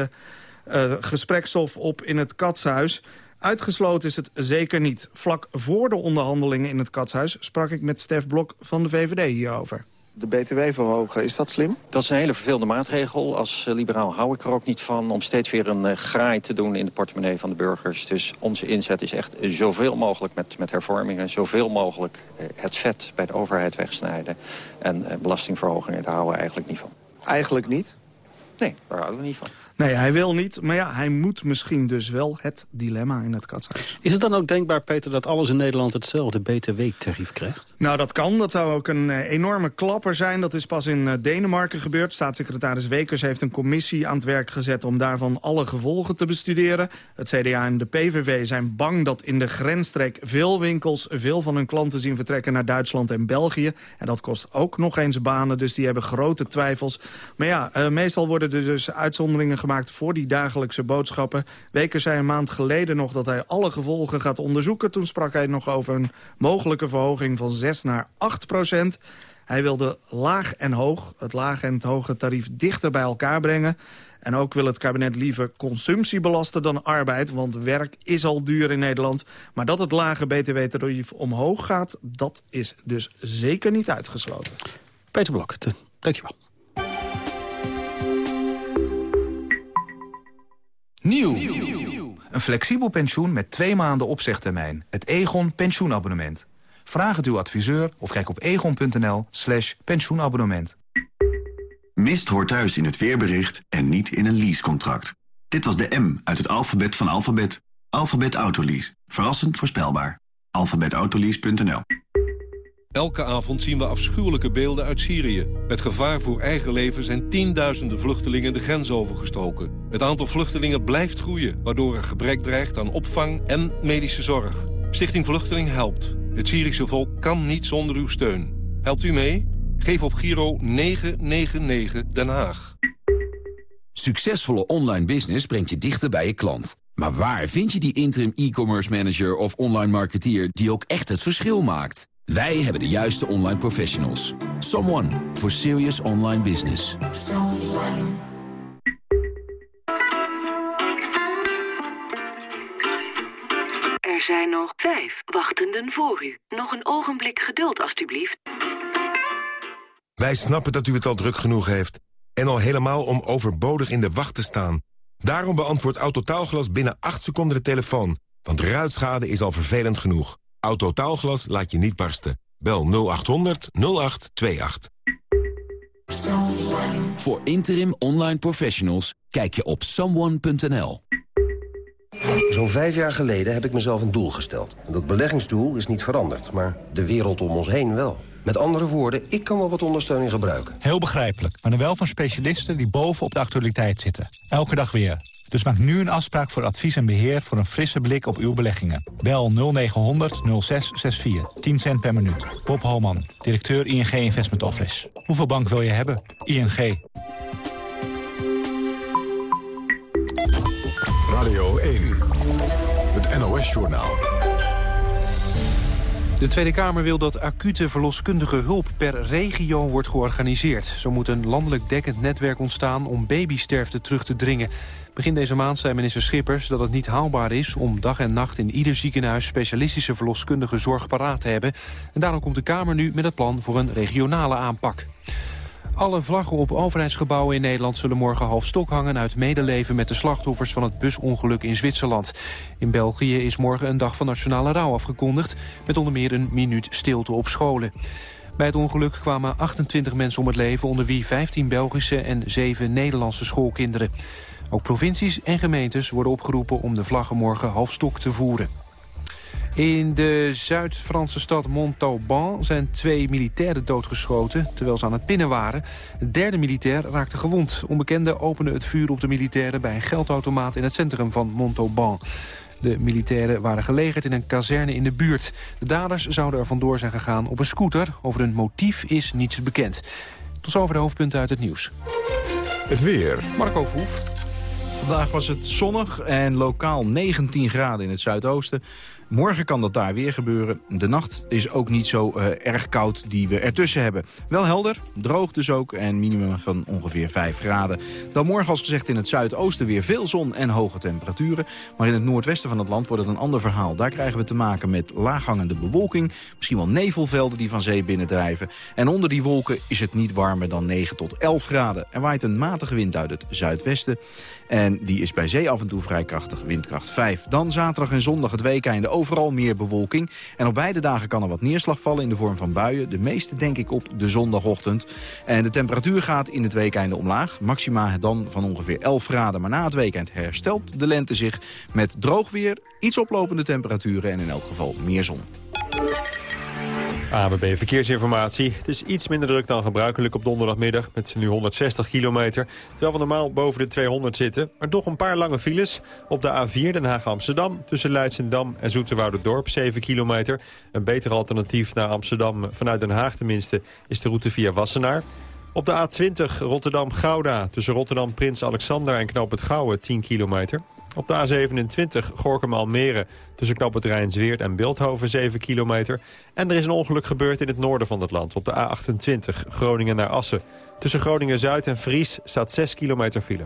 Gesprekstof op in het katshuis. Uitgesloten is het zeker niet. Vlak voor de onderhandelingen in het katshuis sprak ik met Stef Blok van de VVD hierover. De BTW verhogen, is dat slim? Dat is een hele verveelde maatregel. Als uh, liberaal hou ik er ook niet van om steeds weer een uh, graai te doen in de portemonnee van de burgers. Dus onze inzet is echt zoveel mogelijk met, met hervormingen, zoveel mogelijk uh, het vet bij de overheid wegsnijden. En belastingverhogingen, daar houden we eigenlijk niet van. Eigenlijk niet? Nee, daar houden we niet van. Nee, hij wil niet. Maar ja, hij moet misschien dus wel het dilemma in het katshuis. Is het dan ook denkbaar, Peter, dat alles in Nederland hetzelfde btw-tarief krijgt? Nou, dat kan. Dat zou ook een uh, enorme klapper zijn. Dat is pas in uh, Denemarken gebeurd. Staatssecretaris Wekers heeft een commissie aan het werk gezet... om daarvan alle gevolgen te bestuderen. Het CDA en de PVV zijn bang dat in de grensstreek veel winkels... veel van hun klanten zien vertrekken naar Duitsland en België. En dat kost ook nog eens banen, dus die hebben grote twijfels. Maar ja, uh, meestal worden er dus uitzonderingen gemaakt voor die dagelijkse boodschappen. Wekers zei een maand geleden nog dat hij alle gevolgen gaat onderzoeken. Toen sprak hij nog over een mogelijke verhoging van 6 naar 8 procent. Hij wilde laag en hoog, het laag en het hoge tarief dichter bij elkaar brengen. En ook wil het kabinet liever consumptie belasten dan arbeid... want werk is al duur in Nederland. Maar dat het lage btw-tarief omhoog gaat, dat is dus zeker niet uitgesloten. Peter Blok, dankjewel. Nieuw. Een flexibel pensioen met twee maanden opzegtermijn. Het Egon pensioenabonnement. Vraag het uw adviseur of kijk op egon.nl slash pensioenabonnement. Mist hoort thuis in het weerbericht en niet in een leasecontract. Dit was de M uit het alfabet van alfabet. Alfabet Autolease. Verrassend voorspelbaar. alfabetautolease.nl Elke avond zien we afschuwelijke beelden uit Syrië. Met gevaar voor eigen leven zijn tienduizenden vluchtelingen de grens overgestoken. Het aantal vluchtelingen blijft groeien, waardoor er gebrek dreigt aan opvang en medische zorg. Stichting Vluchteling helpt. Het Syrische volk kan niet zonder uw steun. Helpt u mee? Geef op Giro 999 Den Haag. Succesvolle online business brengt je dichter bij je klant. Maar waar vind je die interim e-commerce manager of online marketeer die ook echt het verschil maakt? Wij hebben de juiste online professionals. Someone for serious online business. Er zijn nog vijf wachtenden voor u. Nog een ogenblik geduld, alstublieft. Wij snappen dat u het al druk genoeg heeft. En al helemaal om overbodig in de wacht te staan. Daarom beantwoordt Autotaalglas binnen 8 seconden de telefoon. Want ruitschade is al vervelend genoeg. Autotaalglas laat je niet barsten. Bel 0800 0828. Voor interim online professionals kijk je op someone.nl. Zo'n vijf jaar geleden heb ik mezelf een doel gesteld. En dat beleggingsdoel is niet veranderd, maar de wereld om ons heen wel. Met andere woorden, ik kan wel wat ondersteuning gebruiken. Heel begrijpelijk, maar dan wel van specialisten die bovenop de actualiteit zitten. Elke dag weer. Dus maak nu een afspraak voor advies en beheer voor een frisse blik op uw beleggingen. Bel 0900 0664. 10 cent per minuut. Bob Holman, directeur ING Investment Office. Hoeveel bank wil je hebben? ING. Radio 1. Het NOS-journaal. De Tweede Kamer wil dat acute verloskundige hulp per regio wordt georganiseerd. Zo moet een landelijk dekkend netwerk ontstaan om babysterfte terug te dringen. Begin deze maand zei minister Schippers dat het niet haalbaar is... om dag en nacht in ieder ziekenhuis specialistische verloskundige zorg paraat te hebben. En daarom komt de Kamer nu met het plan voor een regionale aanpak. Alle vlaggen op overheidsgebouwen in Nederland zullen morgen half stok hangen... uit medeleven met de slachtoffers van het busongeluk in Zwitserland. In België is morgen een dag van nationale rouw afgekondigd... met onder meer een minuut stilte op scholen. Bij het ongeluk kwamen 28 mensen om het leven... onder wie 15 Belgische en 7 Nederlandse schoolkinderen. Ook provincies en gemeentes worden opgeroepen om de vlaggen morgen half stok te voeren. In de Zuid-Franse stad Montauban zijn twee militairen doodgeschoten... terwijl ze aan het pinnen waren. Een derde militair raakte gewond. Onbekenden openden het vuur op de militairen... bij een geldautomaat in het centrum van Montauban. De militairen waren gelegerd in een kazerne in de buurt. De daders zouden er vandoor zijn gegaan op een scooter. Over hun motief is niets bekend. Tot zover de hoofdpunten uit het nieuws. Het weer. Marco Verhoef. Vandaag was het zonnig en lokaal 19 graden in het zuidoosten. Morgen kan dat daar weer gebeuren. De nacht is ook niet zo uh, erg koud die we ertussen hebben. Wel helder, droog dus ook en minimum van ongeveer 5 graden. Dan morgen als gezegd in het zuidoosten weer veel zon en hoge temperaturen. Maar in het noordwesten van het land wordt het een ander verhaal. Daar krijgen we te maken met laaghangende bewolking. Misschien wel nevelvelden die van zee binnendrijven. En onder die wolken is het niet warmer dan 9 tot 11 graden. Er waait een matige wind uit het zuidwesten. En die is bij zee af en toe vrij krachtig, windkracht 5. Dan zaterdag en zondag het weekende overal meer bewolking. En op beide dagen kan er wat neerslag vallen in de vorm van buien. De meeste denk ik op de zondagochtend. En de temperatuur gaat in het weekende omlaag. Maxima dan van ongeveer 11 graden. Maar na het weekend herstelt de lente zich met droog weer, iets oplopende temperaturen en in elk geval meer zon. ABB Verkeersinformatie. Het is iets minder druk dan gebruikelijk op donderdagmiddag... met nu 160 kilometer, terwijl we normaal boven de 200 zitten. Maar toch een paar lange files. Op de A4 Den Haag-Amsterdam tussen Leidsendam en Dorp 7 kilometer. Een beter alternatief naar Amsterdam, vanuit Den Haag tenminste... is de route via Wassenaar. Op de A20 Rotterdam-Gouda tussen Rotterdam-Prins Alexander en Knoop het Gouwen 10 kilometer. Op de A27 Gorkum-Almere tussen Knoop het Rijnsweert en Beeldhoven 7 kilometer. En er is een ongeluk gebeurd in het noorden van het land op de A28 Groningen naar Assen. Tussen Groningen-Zuid en Fries staat 6 kilometer file.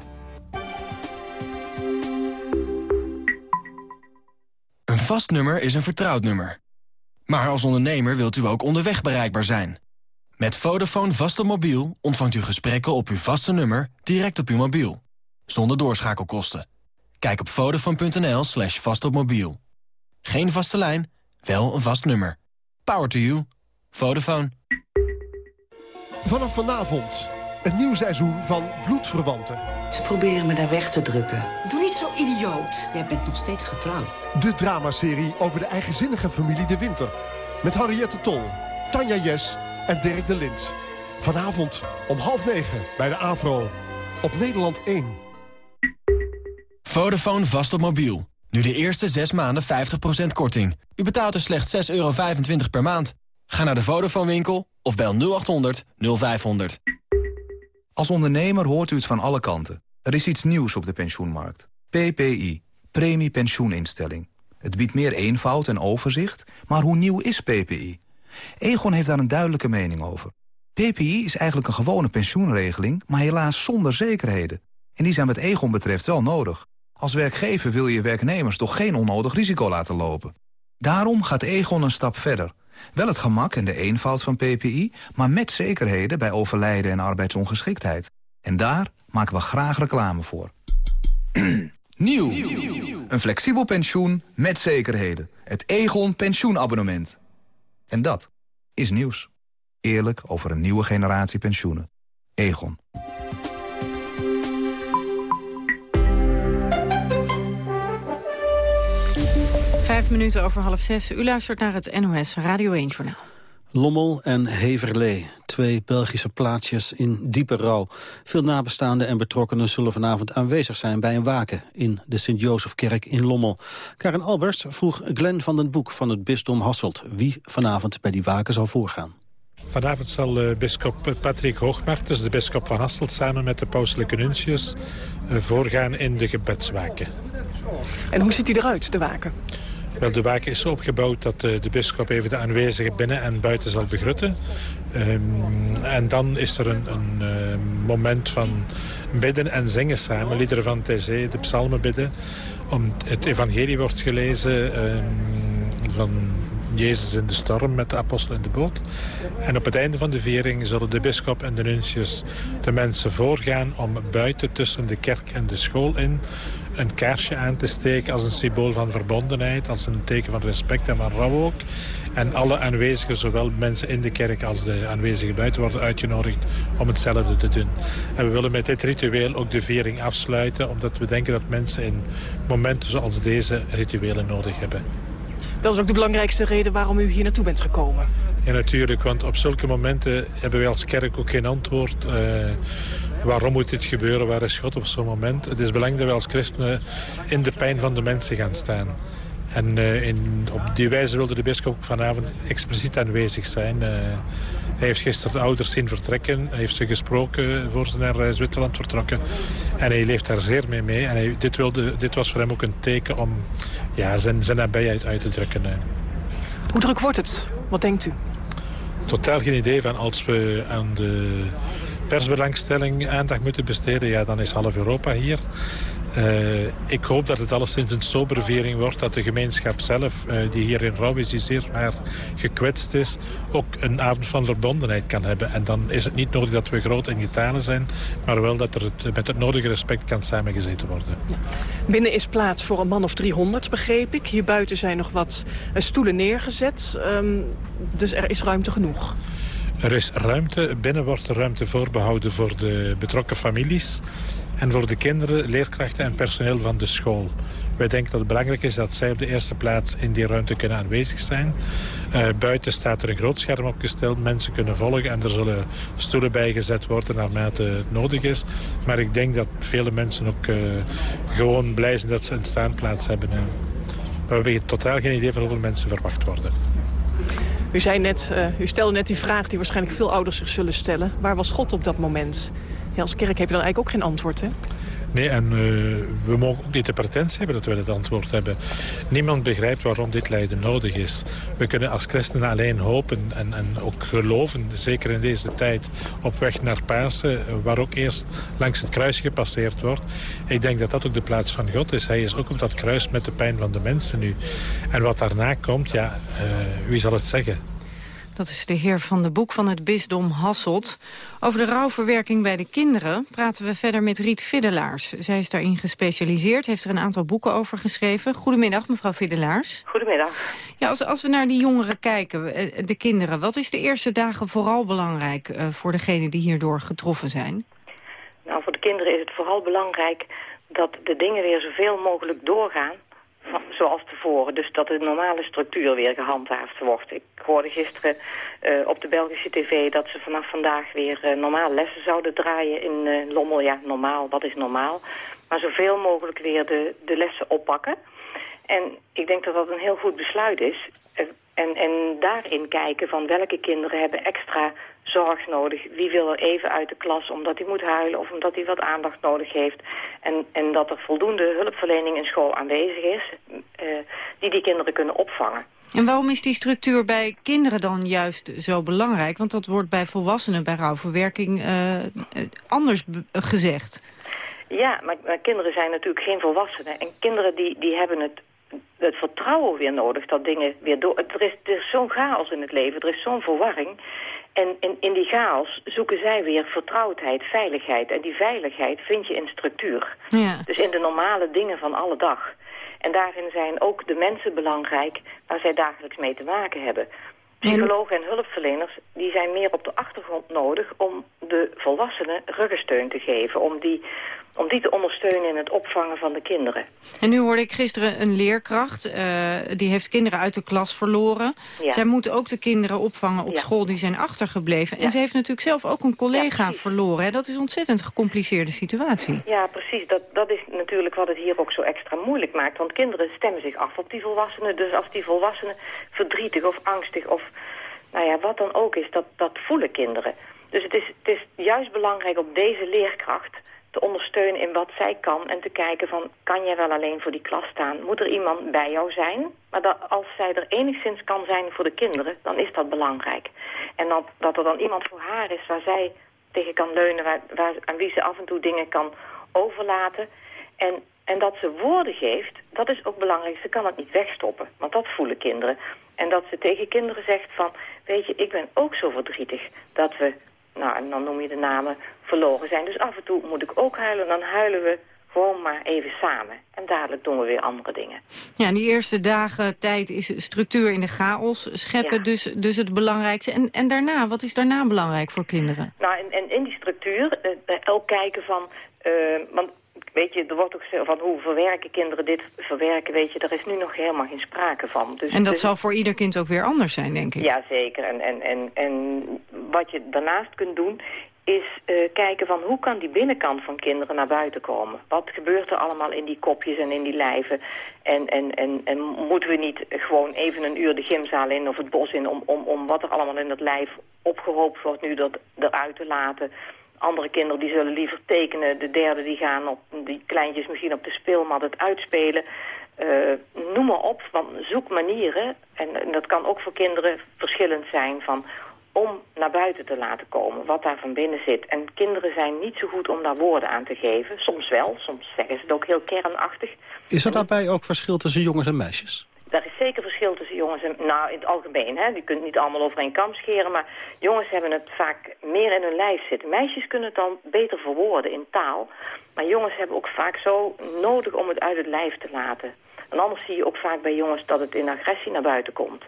Een vast nummer is een vertrouwd nummer. Maar als ondernemer wilt u ook onderweg bereikbaar zijn. Met Vodafone vast op mobiel ontvangt u gesprekken op uw vaste nummer direct op uw mobiel. Zonder doorschakelkosten. Kijk op vodafone.nl slash vastopmobiel. Geen vaste lijn, wel een vast nummer. Power to you. Vodafone. Vanaf vanavond, een nieuw seizoen van Bloedverwanten. Ze proberen me daar weg te drukken. Doe niet zo idioot. Jij bent nog steeds getrouwd. De dramaserie over de eigenzinnige familie De Winter. Met Henriette Tol, Tanja Jes en Dirk de Lint. Vanavond om half negen bij de AVRO. Op Nederland 1. Vodafone vast op mobiel. Nu de eerste 6 maanden 50% korting. U betaalt er slechts 6,25 euro per maand. Ga naar de Vodafone winkel of bel 0800 0500. Als ondernemer hoort u het van alle kanten. Er is iets nieuws op de pensioenmarkt. PPI, Premie Pensioeninstelling. Het biedt meer eenvoud en overzicht, maar hoe nieuw is PPI? Egon heeft daar een duidelijke mening over. PPI is eigenlijk een gewone pensioenregeling, maar helaas zonder zekerheden. En die zijn wat Egon betreft wel nodig. Als werkgever wil je werknemers toch geen onnodig risico laten lopen. Daarom gaat Egon een stap verder. Wel het gemak en de eenvoud van PPI, maar met zekerheden bij overlijden en arbeidsongeschiktheid. En daar maken we graag reclame voor. Nieuw. Een flexibel pensioen met zekerheden. Het Egon pensioenabonnement. En dat is nieuws. Eerlijk over een nieuwe generatie pensioenen. Egon. Vijf minuten over half zes. U luistert naar het NOS Radio 1-journaal. Lommel en Heverlee, twee Belgische plaatsjes in diepe rouw. Veel nabestaanden en betrokkenen zullen vanavond aanwezig zijn bij een waken in de Sint-Jozefkerk in Lommel. Karen Albers vroeg Glenn van den Boek van het bisdom Hasselt wie vanavond bij die waken zal voorgaan. Vanavond zal uh, bischop Patrick Hoogmark, dus de bischop van Hasselt, samen met de pauselijke nuncius uh, voorgaan in de gebedswaken. En hoe ziet hij eruit, de waken? Wel, de waken is zo opgebouwd dat uh, de bischop even de aanwezigen binnen en buiten zal begrutten. Um, en dan is er een, een uh, moment van bidden en zingen samen. Liederen van Thésée, de psalmen bidden. Om, het evangelie wordt gelezen um, van Jezus in de storm met de apostelen in de boot. En op het einde van de viering zullen de bischop en de nuncius de mensen voorgaan om buiten tussen de kerk en de school in een kaarsje aan te steken als een symbool van verbondenheid, als een teken van respect en van rouw ook. En alle aanwezigen, zowel mensen in de kerk als de aanwezigen buiten, worden uitgenodigd om hetzelfde te doen. En we willen met dit ritueel ook de viering afsluiten, omdat we denken dat mensen in momenten zoals deze rituelen nodig hebben. Dat is ook de belangrijkste reden waarom u hier naartoe bent gekomen. Ja, natuurlijk, want op zulke momenten hebben wij als kerk ook geen antwoord. Uh, waarom moet dit gebeuren? Waar is God op zo'n moment? Het is belangrijk dat wij als christenen in de pijn van de mensen gaan staan. En uh, in, op die wijze wilde de bischop vanavond expliciet aanwezig zijn. Uh, hij heeft gisteren de ouders zien vertrekken. Hij heeft ze gesproken voor ze naar Zwitserland vertrokken. En hij leeft daar zeer mee mee. En hij, dit, wilde, dit was voor hem ook een teken om ja, zijn, zijn nabijheid uit te drukken. Hoe druk wordt het? Wat denkt u? Totaal geen idee van als we aan de persbelangstelling aandacht moeten besteden... ja, dan is half Europa hier. Uh, ik hoop dat het alleszins een sobere viering wordt. Dat de gemeenschap zelf, uh, die hier in rouw is, die zeer zwaar gekwetst is... ook een avond van verbondenheid kan hebben. En dan is het niet nodig dat we groot in getalen zijn... maar wel dat er het, met het nodige respect kan samengezeten worden. Binnen is plaats voor een man of 300, begreep ik. Hier buiten zijn nog wat uh, stoelen neergezet. Um, dus er is ruimte genoeg. Er is ruimte. Binnen wordt er ruimte voorbehouden voor de betrokken families... en voor de kinderen, leerkrachten en personeel van de school. Wij denken dat het belangrijk is dat zij op de eerste plaats in die ruimte kunnen aanwezig zijn. Uh, buiten staat er een groot scherm opgesteld. Mensen kunnen volgen en er zullen stoelen bijgezet worden naarmate het nodig is. Maar ik denk dat vele mensen ook uh, gewoon blij zijn dat ze een staanplaats hebben. Maar we hebben totaal geen idee van hoeveel mensen verwacht worden. U, zei net, uh, u stelde net die vraag die waarschijnlijk veel ouders zich zullen stellen. Waar was God op dat moment? Ja, als kerk heb je dan eigenlijk ook geen antwoord, hè? Nee, en uh, we mogen ook niet de pretentie hebben dat we het antwoord hebben. Niemand begrijpt waarom dit lijden nodig is. We kunnen als christenen alleen hopen en, en ook geloven, zeker in deze tijd, op weg naar Pasen, waar ook eerst langs het kruis gepasseerd wordt. Ik denk dat dat ook de plaats van God is. Hij is ook op dat kruis met de pijn van de mensen nu. En wat daarna komt, ja, uh, wie zal het zeggen? Dat is de heer van de boek van het bisdom Hasselt. Over de rouwverwerking bij de kinderen praten we verder met Riet Fiddelaars. Zij is daarin gespecialiseerd, heeft er een aantal boeken over geschreven. Goedemiddag, mevrouw Fiddelaars. Goedemiddag. Ja, als, als we naar die jongeren kijken, eh, de kinderen... wat is de eerste dagen vooral belangrijk uh, voor degenen die hierdoor getroffen zijn? Nou, voor de kinderen is het vooral belangrijk dat de dingen weer zoveel mogelijk doorgaan zoals tevoren. Dus dat de normale structuur weer gehandhaafd wordt. Ik hoorde gisteren uh, op de Belgische tv dat ze vanaf vandaag weer uh, normaal lessen zouden draaien in uh, Lommel. Ja, normaal, wat is normaal? Maar zoveel mogelijk weer de, de lessen oppakken. En ik denk dat dat een heel goed besluit is. En, en daarin kijken van welke kinderen hebben extra zorg nodig. Wie wil er even uit de klas omdat hij moet huilen of omdat hij wat aandacht nodig heeft. En, en dat er voldoende hulpverlening in school aanwezig is uh, die die kinderen kunnen opvangen. En waarom is die structuur bij kinderen dan juist zo belangrijk? Want dat wordt bij volwassenen bij rouwverwerking uh, anders gezegd. Ja, maar, maar, kinderen zijn natuurlijk geen volwassenen. En kinderen die, die hebben het het vertrouwen weer nodig dat dingen weer door... Er is, er is zo'n chaos in het leven, er is zo'n verwarring. En in, in die chaos zoeken zij weer vertrouwdheid, veiligheid. En die veiligheid vind je in structuur. Ja. Dus in de normale dingen van alle dag. En daarin zijn ook de mensen belangrijk waar zij dagelijks mee te maken hebben. Psychologen en hulpverleners die zijn meer op de achtergrond nodig om de volwassenen ruggensteun te geven. Om die, om die te ondersteunen in het opvangen van de kinderen. En nu hoorde ik gisteren een leerkracht, uh, die heeft kinderen uit de klas verloren. Ja. Zij moeten ook de kinderen opvangen op Ja. school die zijn achtergebleven. En ze heeft natuurlijk zelf ook een collega verloren. Hè? Dat is een ontzettend gecompliceerde situatie. Ja, precies. Dat, dat is natuurlijk wat het hier ook zo extra moeilijk maakt. Want kinderen stemmen zich af op die volwassenen. Dus als die volwassenen verdrietig of angstig of nou ja, wat dan ook is, dat, dat voelen kinderen. Dus het is, het is juist belangrijk om deze leerkracht te ondersteunen in wat zij kan... en te kijken van, kan jij wel alleen voor die klas staan? Moet er iemand bij jou zijn? Maar dat, als zij er enigszins kan zijn voor de kinderen, dan is dat belangrijk. En dat, dat er dan iemand voor haar is waar zij tegen kan leunen... Waar, waar, aan wie ze af en toe dingen kan overlaten... En, en dat ze woorden geeft, dat is ook belangrijk. Ze kan het niet wegstoppen, want dat voelen kinderen. En dat ze tegen kinderen zegt van... weet je, ik ben ook zo verdrietig dat we... nou, en dan noem je de namen, verloren zijn. Dus af en toe moet ik ook huilen. Dan huilen we gewoon maar even samen. En dadelijk doen we weer andere dingen. Ja, en die eerste dagen tijd is structuur in de chaos scheppen dus, dus het belangrijkste. En, en daarna, wat is daarna belangrijk voor kinderen? Nou, en, en in die structuur eh, ook kijken van... eh, want weet je, er wordt ook gezegd van hoe verwerken kinderen dit verwerken, weet je, daar is nu nog helemaal geen sprake van. Dus, En dat dus- zal voor ieder kind ook weer anders zijn, denk ik. Ja, zeker. En, en, en, en wat je daarnaast kunt doen, is eh, kijken van hoe kan die binnenkant van kinderen naar buiten komen. Wat gebeurt er allemaal in die kopjes en in die lijven? En, en, en, en moeten we niet gewoon even een uur de gymzaal in of het bos in... om, om, om wat er allemaal in dat lijf opgehoopt wordt nu dat eruit te laten... Andere kinderen die zullen liever tekenen. De derde die gaan op die kleintjes misschien op de speelmat het uitspelen. Eh, noem maar op, want zoek manieren. En, en dat kan ook voor kinderen verschillend zijn van om naar buiten te laten komen, wat daar van binnen zit. En kinderen zijn niet zo goed om daar woorden aan te geven. Soms wel, soms zeggen ze het ook heel kernachtig. Is er daarbij ook verschil tussen jongens en meisjes? Daar is zeker verschil tussen jongens en... Nou, in het algemeen, hè. Je kunt niet allemaal over één kam scheren. Maar jongens hebben het vaak meer in hun lijf zitten. Meisjes kunnen het dan beter verwoorden in taal. Maar jongens hebben ook vaak zo nodig om het uit het lijf te laten. En anders zie je ook vaak bij jongens dat het in agressie naar buiten komt.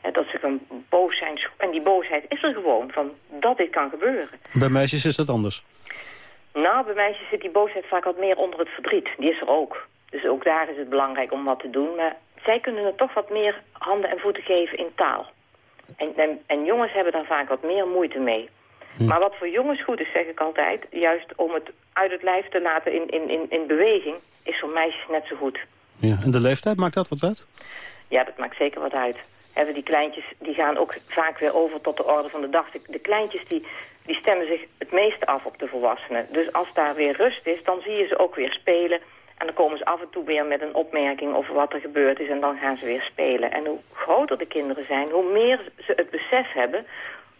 Hè, dat ze gewoon boos zijn. En die boosheid is er gewoon, van dat dit kan gebeuren. Bij meisjes is dat anders. Nou, bij meisjes zit die boosheid vaak wat meer onder het verdriet. Die is er ook. Dus ook daar is het belangrijk om wat te doen. Maar zij kunnen er toch wat meer handen en voeten geven in taal. En, en, en jongens hebben daar vaak wat meer moeite mee. Maar wat voor jongens goed is, zeg ik altijd... juist om het uit het lijf te laten in, in, in, in beweging... is voor meisjes net zo goed. Ja. En de leeftijd, maakt dat wat uit? Ja, dat maakt zeker wat uit. Hebben die kleintjes die gaan ook vaak weer over tot de orde van de dag. De, de kleintjes die, die stemmen zich het meeste af op de volwassenen. Dus als daar weer rust is, dan zie je ze ook weer spelen. En dan komen ze af en toe weer met een opmerking over wat er gebeurd is. En dan gaan ze weer spelen. En hoe groter de kinderen zijn, hoe meer ze het besef hebben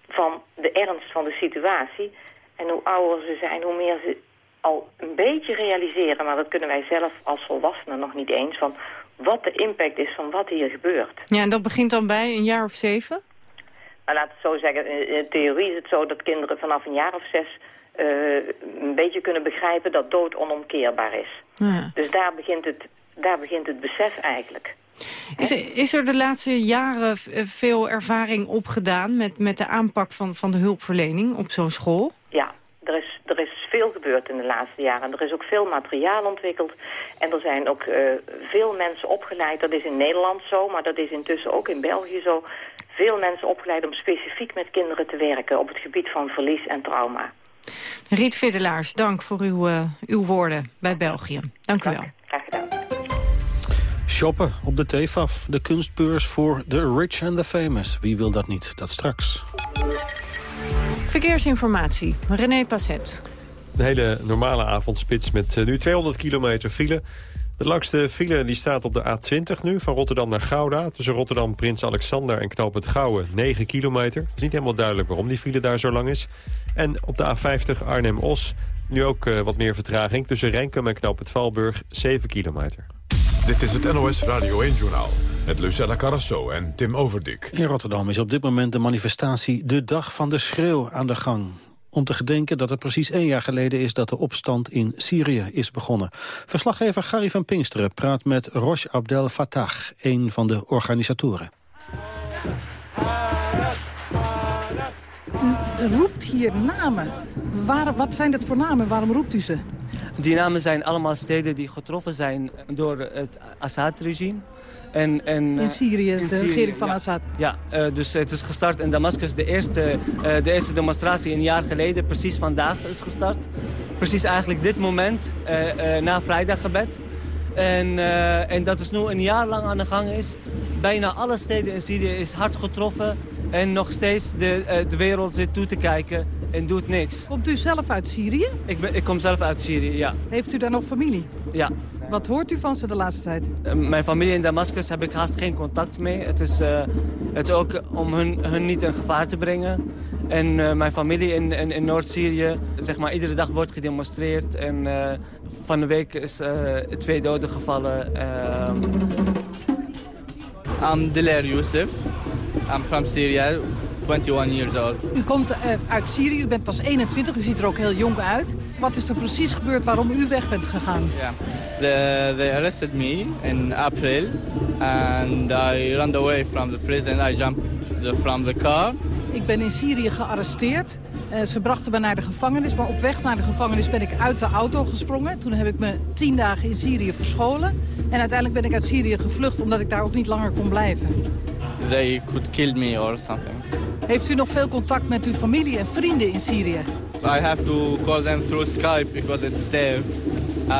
van de ernst van de situatie. En hoe ouder ze zijn, hoe meer ze al een beetje realiseren. Maar dat kunnen wij zelf als volwassenen nog niet eens. Van wat de impact is van wat hier gebeurt. Ja, en dat begint dan bij een jaar of zeven? Maar laat het zo zeggen, in theorie is het zo dat kinderen vanaf een jaar of zes... Uh, een beetje kunnen begrijpen dat dood onomkeerbaar is. Ja. Dus daar begint, het, daar begint het besef eigenlijk. Is er, is er de laatste jaren veel ervaring opgedaan met, met de aanpak van, van de hulpverlening op zo'n school? Ja, er is, er is veel gebeurd in de laatste jaren. Er is ook veel materiaal ontwikkeld. En er zijn ook uh, veel mensen opgeleid. Dat is in Nederland zo, maar dat is intussen ook in België zo. Veel mensen opgeleid om specifiek met kinderen te werken... op het gebied van verlies en trauma. Riet Viddelaars, dank voor uw, uh, uw woorden bij België. Dank u wel. Graag gedaan. Shoppen op de TFAF, de kunstbeurs voor the rich and the famous. Wie wil dat niet? Dat straks. Verkeersinformatie, René Passet. Een hele normale avondspits met nu 200 kilometer file. De langste file die staat op de A20 nu, van Rotterdam naar Gouda. Tussen Rotterdam, Prins Alexander en Knoop het Gouwen, 9 kilometer. Het is niet helemaal duidelijk waarom die file daar zo lang is. En op de A50 Arnhem-Os, nu ook uh, wat meer vertraging. Tussen Renkum en Knoop het Valburg, 7 kilometer. Dit is het NOS Radio 1-journaal. Met Lucella Carrasso en Tim Overdik. In Rotterdam is op dit moment de manifestatie De Dag van de Schreeuw aan de gang om te gedenken dat het precies één jaar geleden is dat de opstand in Syrië is begonnen. Verslaggever Gary van Pinksteren praat met Rosh Abdel Fattah, een van de organisatoren. U roept hier namen. Waar, wat zijn dat voor namen? Waarom roept u ze? Die namen zijn allemaal steden die getroffen zijn door het Assad-regime. En, en, in Syrië, in de regering van Assad. Ja, uh, dus het is gestart in Damascus. De eerste, uh, de eerste demonstratie een jaar geleden, precies vandaag is gestart. Precies eigenlijk dit moment, na vrijdaggebed. En, en dat is nu een jaar lang aan de gang is. Bijna alle steden in Syrië is hard getroffen. En nog steeds de, de wereld zit toe te kijken en doet niks. Komt u zelf uit Syrië? Ik, ben, ik kom zelf uit Syrië, ja. Heeft u daar nog familie? Ja. Wat hoort u van ze de laatste tijd? Uh, mijn familie in Damascus heb ik haast geen contact mee. Het is, uh, het is ook om hun, hun niet in gevaar te brengen. En uh, mijn familie in, in, in Noord-Syrië, zeg maar, iedere dag wordt gedemonstreerd. En van de week is twee doden gevallen. I'm Dilair Youssef. I'm from Syria. 21 years old. U komt uh, uit Syrië, u bent pas 21, u ziet er ook heel jong uit. Wat is er precies gebeurd waarom u weg bent gegaan? Yeah. The, they arrested me in April and I ran away from the prison. I jumped from the car. Ik ben in Syrië gearresteerd. Uh, ze brachten me naar de gevangenis, maar op weg naar de gevangenis ben ik uit de auto gesprongen. Toen heb ik me tien dagen in Syrië verscholen. En uiteindelijk ben ik uit Syrië gevlucht omdat ik daar ook niet langer kon blijven. They could kill me or something. Heeft u nog veel contact met uw familie en vrienden in Syrië? I have to call them through Skype because it's safe.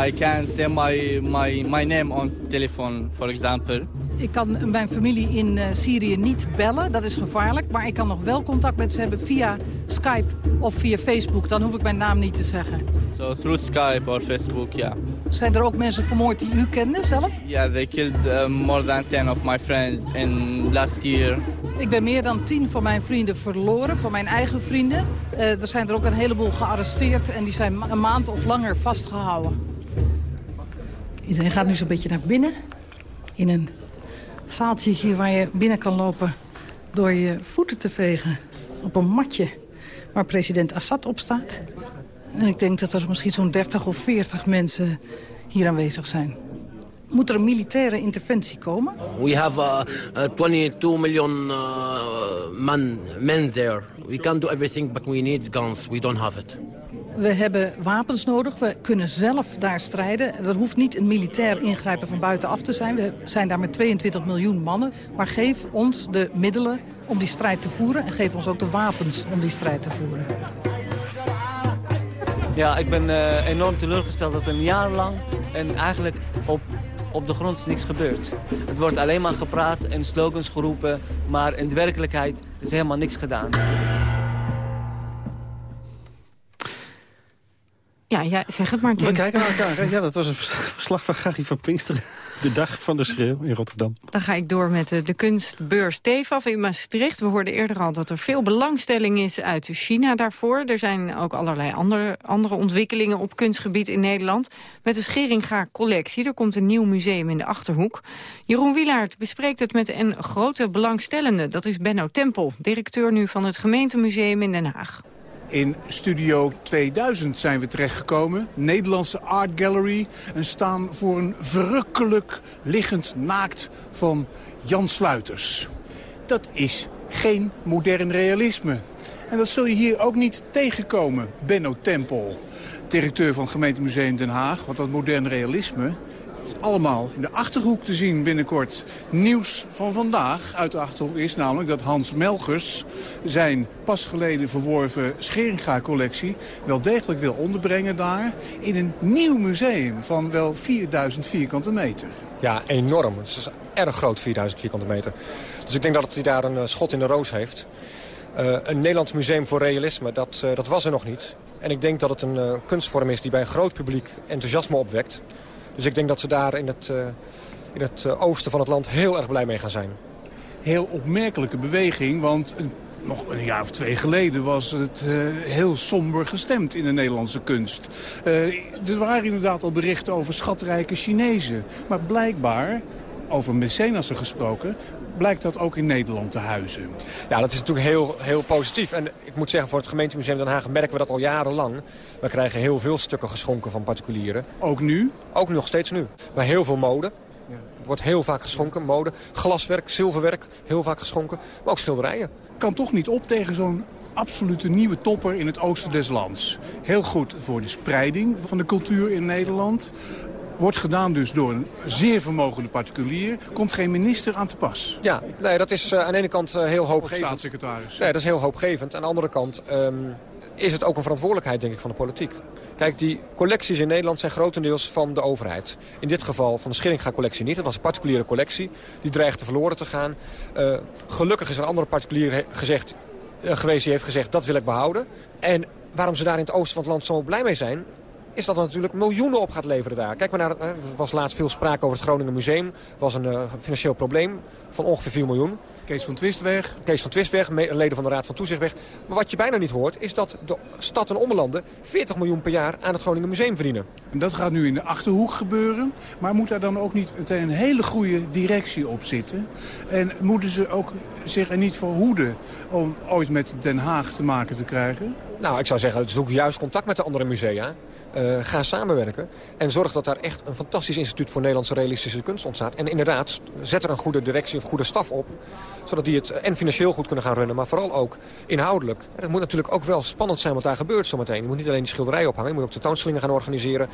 I can say my, my, my name on telephone, for example. Ik kan mijn familie in uh, Syrië niet bellen, dat is gevaarlijk. Maar ik kan nog wel contact met ze hebben via Skype of via Facebook. Dan hoef ik mijn naam niet te zeggen. So through Skype or Facebook, ja. Yeah. Zijn er ook mensen vermoord die u kende zelf? Ja, yeah, they killed uh, more than 10 of my friends in last year. Ik ben meer dan 10 van mijn vrienden verloren, van mijn eigen vrienden. Uh, er zijn er ook een heleboel gearresteerd en die zijn een maand of langer vastgehouden. Iedereen gaat nu zo'n beetje naar binnen. In een zaaltje hier waar je binnen kan lopen door je voeten te vegen. Op een matje waar president Assad op staat. En ik denk dat er misschien zo'n 30 of 40 mensen hier aanwezig zijn. Moet er een militaire interventie komen? We have uh, uh, 22 million uh, men, men there. We can do everything, but we need guns. We don't have it. We hebben wapens nodig. We kunnen zelf daar strijden. Er hoeft niet een militair ingrijpen van buitenaf te zijn. We zijn daar met 22 miljoen mannen. Maar geef ons de middelen om die strijd te voeren. En geef ons ook de wapens om die strijd te voeren. Ja, ik ben uh, enorm teleurgesteld dat een jaar lang en eigenlijk op, op de grond is niks gebeurd. Het wordt alleen maar gepraat en slogans geroepen, maar in de werkelijkheid is helemaal niks gedaan. Ja, ja, zeg het maar, Tim. We kijken naar elkaar. Ja, dat was een verslag van Gary van Pinksteren. De dag van de schreeuw in Rotterdam. Dan ga ik door met de, de kunstbeurs TEFAF in Maastricht. We hoorden eerder al dat er veel belangstelling is uit China daarvoor. Er zijn ook allerlei andere, andere ontwikkelingen op kunstgebied in Nederland. Met de Scheringa-collectie. Er komt een nieuw museum in de Achterhoek. Jeroen Wielaert bespreekt het met een grote belangstellende. Dat is Benno Tempel, directeur nu van het gemeentemuseum in Den Haag. In Studio 2000 zijn we terechtgekomen. Nederlandse Art Gallery. En staan voor een verrukkelijk liggend naakt van Jan Sluiters. Dat is geen modern realisme. En dat zul je hier ook niet tegenkomen, Benno Tempel. Directeur van gemeentemuseum Den Haag. Want dat modern realisme is allemaal in de Achterhoek te zien binnenkort. Nieuws van vandaag uit de Achterhoek is namelijk dat Hans Melgers... zijn pas geleden verworven Scheringa-collectie... wel degelijk wil onderbrengen daar in een nieuw museum van wel 4000 vierkante meter. Ja, enorm. Het is erg groot, 4000 vierkante meter. Dus ik denk dat hij daar een eh, schot in de roos heeft. Uh, een Nederlands museum voor realisme, dat, uh, dat was er nog niet. En ik denk dat het een kunstvorm is die bij een groot publiek enthousiasme opwekt. Dus ik denk dat ze daar in het, uh, in het uh, oosten van het land heel erg blij mee gaan zijn. Heel opmerkelijke beweging, want nog een jaar of twee geleden was het uh, heel somber gestemd in de Nederlandse kunst. er waren inderdaad al berichten over schatrijke Chinezen. Maar blijkbaar over mecenassen gesproken, blijkt dat ook in Nederland te huizen. Ja, dat is natuurlijk heel, heel positief. En ik moet zeggen, voor het gemeentemuseum Den Haag merken we dat al jarenlang. We krijgen heel veel stukken geschonken van particulieren. Ook nu? Ook nog steeds nu. Maar heel veel mode. Ja. wordt heel vaak geschonken, mode. Glaswerk, zilverwerk, heel vaak geschonken. Maar ook schilderijen. Kan toch niet op tegen zo'n absolute nieuwe topper in het oosten des lands. Heel goed voor de spreiding van de cultuur in Nederland. Wordt gedaan dus door een zeer vermogende particulier. Komt geen minister aan te pas. Ja, nee, dat is uh, aan de ene kant uh, heel hoopgevend. Of staatssecretaris. Nee, dat is heel hoopgevend. Aan de andere kant um, is het ook een verantwoordelijkheid denk ik, van de politiek. Kijk, die collecties in Nederland zijn grotendeels van de overheid. In dit geval van de Scheringa-collectie niet. Dat was een particuliere collectie. Die dreigde verloren te gaan. Uh, gelukkig is er een andere particulier gezegd, geweest die heeft gezegd... dat wil ik behouden. En waarom ze daar in het oosten van het land zo blij mee zijn is dat er natuurlijk miljoenen op gaat leveren daar. Kijk maar naar, er was laatst veel sprake over het Groningen Museum. was een uh, financieel probleem van ongeveer 4 miljoen. Kees van Twistweg. Kees van Twistweg, leden van de Raad van Toezicht weg. Maar wat je bijna niet hoort, is dat de stad en ommelanden 40 miljoen per jaar aan het Groningen Museum verdienen. En dat gaat nu in de Achterhoek gebeuren. Maar moet daar dan ook niet meteen een hele goede directie op zitten? En moeten ze ook zich er niet voor hoeden om ooit met Den Haag te maken te krijgen? Nou, ik zou zeggen, zoek juist contact met de andere musea. Uh, ga samenwerken en zorg dat daar echt een fantastisch instituut voor Nederlandse realistische kunst ontstaat. En inderdaad, zet er een goede directie of goede staf op, zodat die het en financieel goed kunnen gaan runnen, maar vooral ook inhoudelijk. En het moet natuurlijk ook wel spannend zijn wat daar gebeurt zometeen. Je moet niet alleen die schilderij ophangen, je moet ook tentoonstellingen gaan organiseren.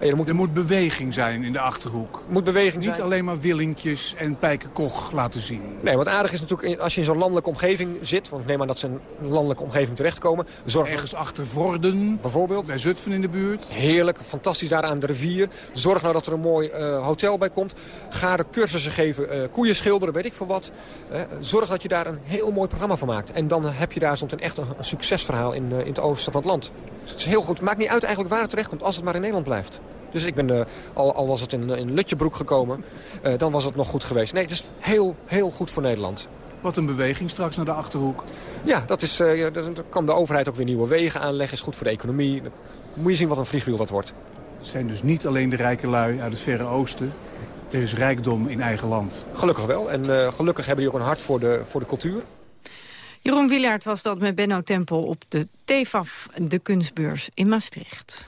Er moet... er moet beweging zijn in de Achterhoek. moet beweging niet zijn. alleen maar willinkjes en pijkenkoch laten zien. Nee, wat aardig is natuurlijk, als je in zo'n landelijke omgeving zit, want ik neem aan dat ze in een landelijke omgeving terechtkomen. Zorg Ergens achter Vorden, bijvoorbeeld. bij Zutphen in de buurt. Heerlijk, fantastisch daar aan de rivier. Zorg nou dat er een mooi uh, hotel bij komt. Ga er cursussen geven, uh, koeien schilderen, weet ik veel wat. Uh, zorg dat je daar een heel mooi programma van maakt. En dan heb je daar soms echt een, succesverhaal in, in het oosten van het land. Het is heel goed. Het maakt niet uit eigenlijk waar het terechtkomt als het maar in Nederland blijft. Dus ik ben, al, al was het in, in Lutjebroek gekomen, dan was het nog goed geweest. Nee, het is heel, heel goed voor Nederland. Wat een beweging straks naar de Achterhoek. Ja, dat is, uh, ja, dan kan de overheid ook weer nieuwe wegen aanleggen. Is goed voor de economie. Dan moet je zien wat een vliegwiel dat wordt. Het zijn dus niet alleen de rijke lui uit het Verre Oosten. Er is rijkdom in eigen land. Gelukkig wel. En uh, gelukkig hebben die ook een hart voor de, voor de cultuur. Jeroen Willaert was dat met Benno Tempel op de TEFAF, de kunstbeurs in Maastricht.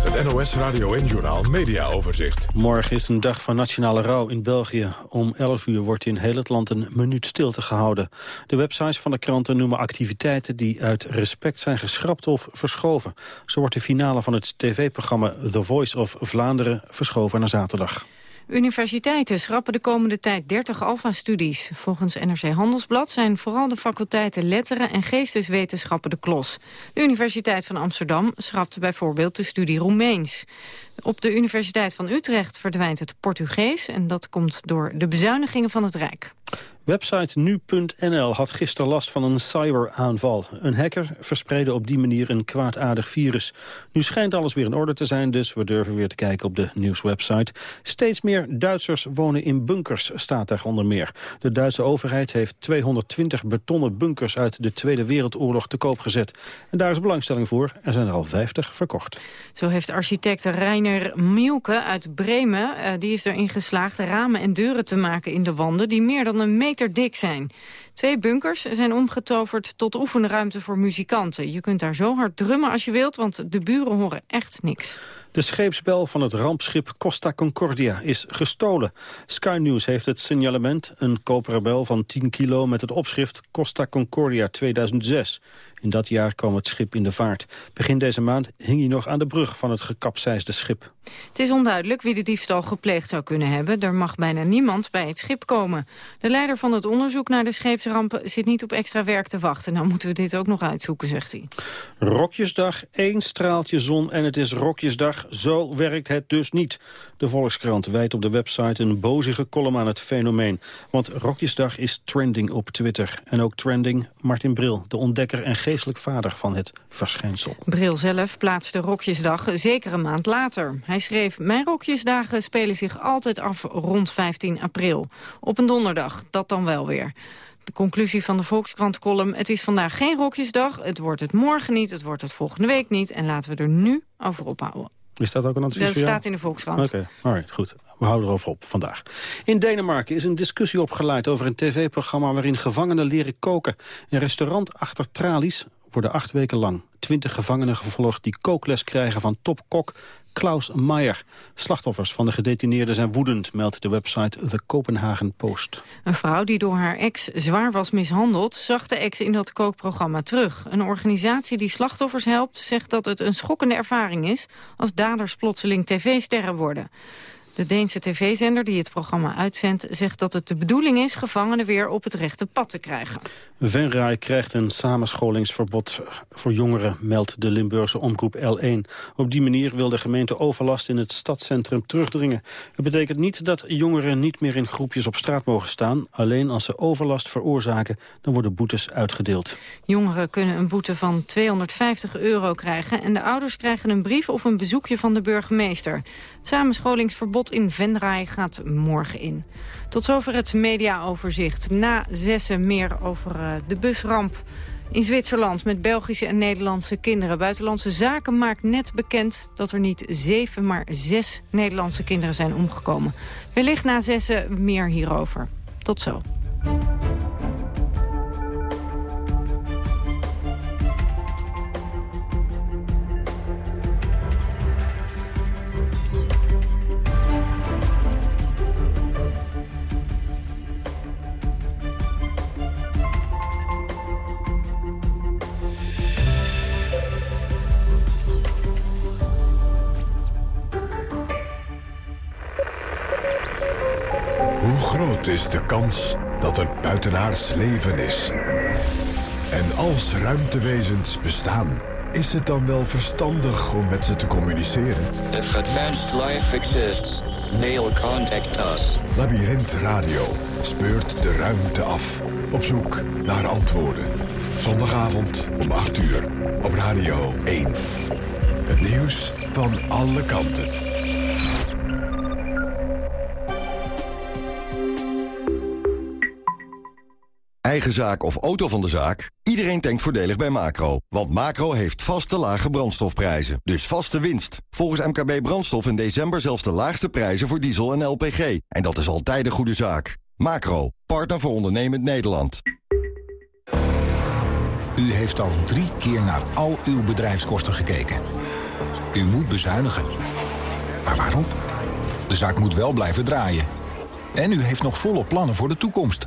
Het NOS Radio en Journaal Media Overzicht. Morgen is een dag van nationale rouw in België. Om 11 uur wordt in heel het land een minuut stilte gehouden. De websites van de kranten noemen activiteiten die uit respect zijn geschrapt of verschoven. Zo wordt de finale van het tv-programma The Voice of Vlaanderen verschoven naar zaterdag. Universiteiten schrappen de komende tijd 30 alfa-studies. Volgens NRC Handelsblad zijn vooral de faculteiten Letteren en Geesteswetenschappen de klos. De Universiteit van Amsterdam schrapt bijvoorbeeld de studie Roemeens. Op de Universiteit van Utrecht verdwijnt het Portugees... en dat komt door de bezuinigingen van het Rijk. Website nu.nl had gisteren last van een cyberaanval. Een hacker verspreidde op die manier een kwaadaardig virus. Nu schijnt alles weer in orde te zijn, dus we durven weer te kijken op de nieuwswebsite. Steeds meer Duitsers wonen in bunkers, staat daar onder meer. De Duitse overheid heeft 220 betonnen bunkers uit de Tweede Wereldoorlog te koop gezet. En daar is belangstelling voor. Er zijn er al 50 verkocht. Zo heeft architect Reiner Mielke uit Bremen, uh, die is erin geslaagd ramen en deuren te maken in de wanden die meer dan een meter dik zijn. Twee bunkers zijn omgetoverd tot oefenruimte voor muzikanten. Je kunt daar zo hard drummen als je wilt, want de buren horen echt niks. De scheepsbel van het rampschip Costa Concordia is gestolen. Sky News heeft het signalement, een koperen bel van 10 kilo... met het opschrift Costa Concordia 2006. In dat jaar kwam het schip in de vaart. Begin deze maand hing hij nog aan de brug van het gekapseisde schip. Het is onduidelijk wie de diefstal gepleegd zou kunnen hebben. Er mag bijna niemand bij het schip komen. De leider van het onderzoek naar de scheepsrampen zit niet op extra werk te wachten. Nou moeten we dit ook nog uitzoeken, zegt hij. Rokjesdag, één straaltje zon en het is rokjesdag. Zo werkt het dus niet. De Volkskrant wijt op de website een bozige column aan het fenomeen. Want Rokjesdag is trending op Twitter. En ook trending Martin Bril, de ontdekker en geestelijk vader van het verschijnsel. Bril zelf plaatste Rokjesdag zeker een maand later. Hij schreef, mijn Rokjesdagen spelen zich altijd af rond 15 april. Op een donderdag, dat dan wel weer. De conclusie van de Volkskrant-column, het is vandaag geen Rokjesdag, het wordt het morgen niet, het wordt het volgende week niet en laten we er nu over ophouden. Is dat ook een advies Dat staat in de Volkskrant. Oké, okay. goed. We houden erover op vandaag. In Denemarken is een discussie opgeleid over een tv-programma... waarin gevangenen leren koken. Een restaurant achter tralies worden acht weken lang. Twintig gevangenen gevolgd die kookles krijgen van topkok Klaus Meijer. Slachtoffers van de gedetineerden zijn woedend, meldt de website The Copenhagen Post. Een vrouw die door haar ex zwaar was mishandeld... zag de ex in dat kookprogramma terug. Een organisatie die slachtoffers helpt zegt dat het een schokkende ervaring is... als daders plotseling tv-sterren worden. De Deense tv-zender die het programma uitzendt... zegt dat het de bedoeling is gevangenen weer op het rechte pad te krijgen. Venray krijgt een samenscholingsverbod voor jongeren, meldt de Limburgse omroep L1. Op die manier wil de gemeente overlast in het stadscentrum terugdringen. Het betekent niet dat jongeren niet meer in groepjes op straat mogen staan. Alleen als ze overlast veroorzaken, dan worden boetes uitgedeeld. Jongeren kunnen een boete van 250 euro krijgen... en de ouders krijgen een brief of een bezoekje van de burgemeester. Het samenscholingsverbod in Venray gaat morgen in. Tot zover het mediaoverzicht. Na zessen meer over uh, de busramp in Zwitserland met Belgische en Nederlandse kinderen. Buitenlandse Zaken maakt net bekend dat er niet zeven, maar zes Nederlandse kinderen zijn omgekomen. Wellicht na zessen meer hierover. Tot zo. Is de kans dat er buitenaards leven is? En als ruimtewezens bestaan, is het dan wel verstandig om met ze te communiceren? If advanced life exists, mail contact us. Labyrinth Radio speurt de ruimte af. Op zoek naar antwoorden. Zondagavond om 8 uur op Radio 1. Het nieuws van alle kanten. Eigen zaak of auto van de zaak? Iedereen denkt voordelig bij Macro. Want Macro heeft vaste lage brandstofprijzen. Dus vaste winst. Volgens MKB Brandstof in december zelfs de laagste prijzen voor diesel en LPG. En dat is altijd een goede zaak. Macro, partner voor ondernemend Nederland. U heeft al drie keer naar al uw bedrijfskosten gekeken. U moet bezuinigen. Maar waarom? De zaak moet wel blijven draaien. En u heeft nog volop plannen voor de toekomst.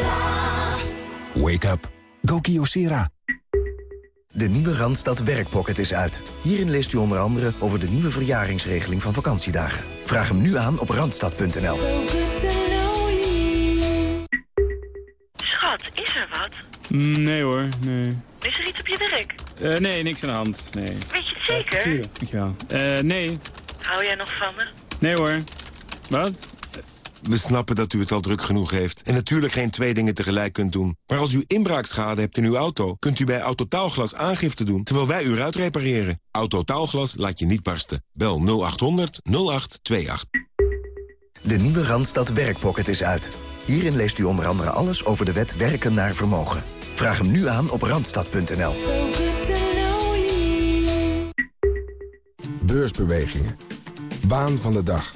Wake up. Go Kyocera. De nieuwe Randstad Werkpocket is uit. Hierin leest u onder andere over de nieuwe verjaringsregeling van vakantiedagen. Vraag hem nu aan op randstad.nl. Schat, is er wat? Nee hoor, nee. Is er iets op je werk? Eh, nee, niks aan de hand, nee. Weet je het zeker? Dankjewel. Eh, nee. Hou jij nog van me? Nee hoor. Wat? We snappen dat u het al druk genoeg heeft en natuurlijk geen twee dingen tegelijk kunt doen. Maar als u inbraakschade hebt in uw auto, kunt u bij Autotaalglas aangifte doen terwijl wij u eruit repareren. Autotaalglas laat je niet barsten. Bel 0800 0828. De nieuwe Randstad Werkpocket is uit. Hierin leest u onder andere alles over de wet werken naar vermogen. Vraag hem nu aan op randstad.nl. Beursbewegingen. Waan van de dag.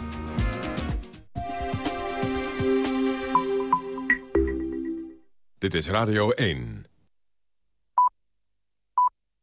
Dit is Radio 1.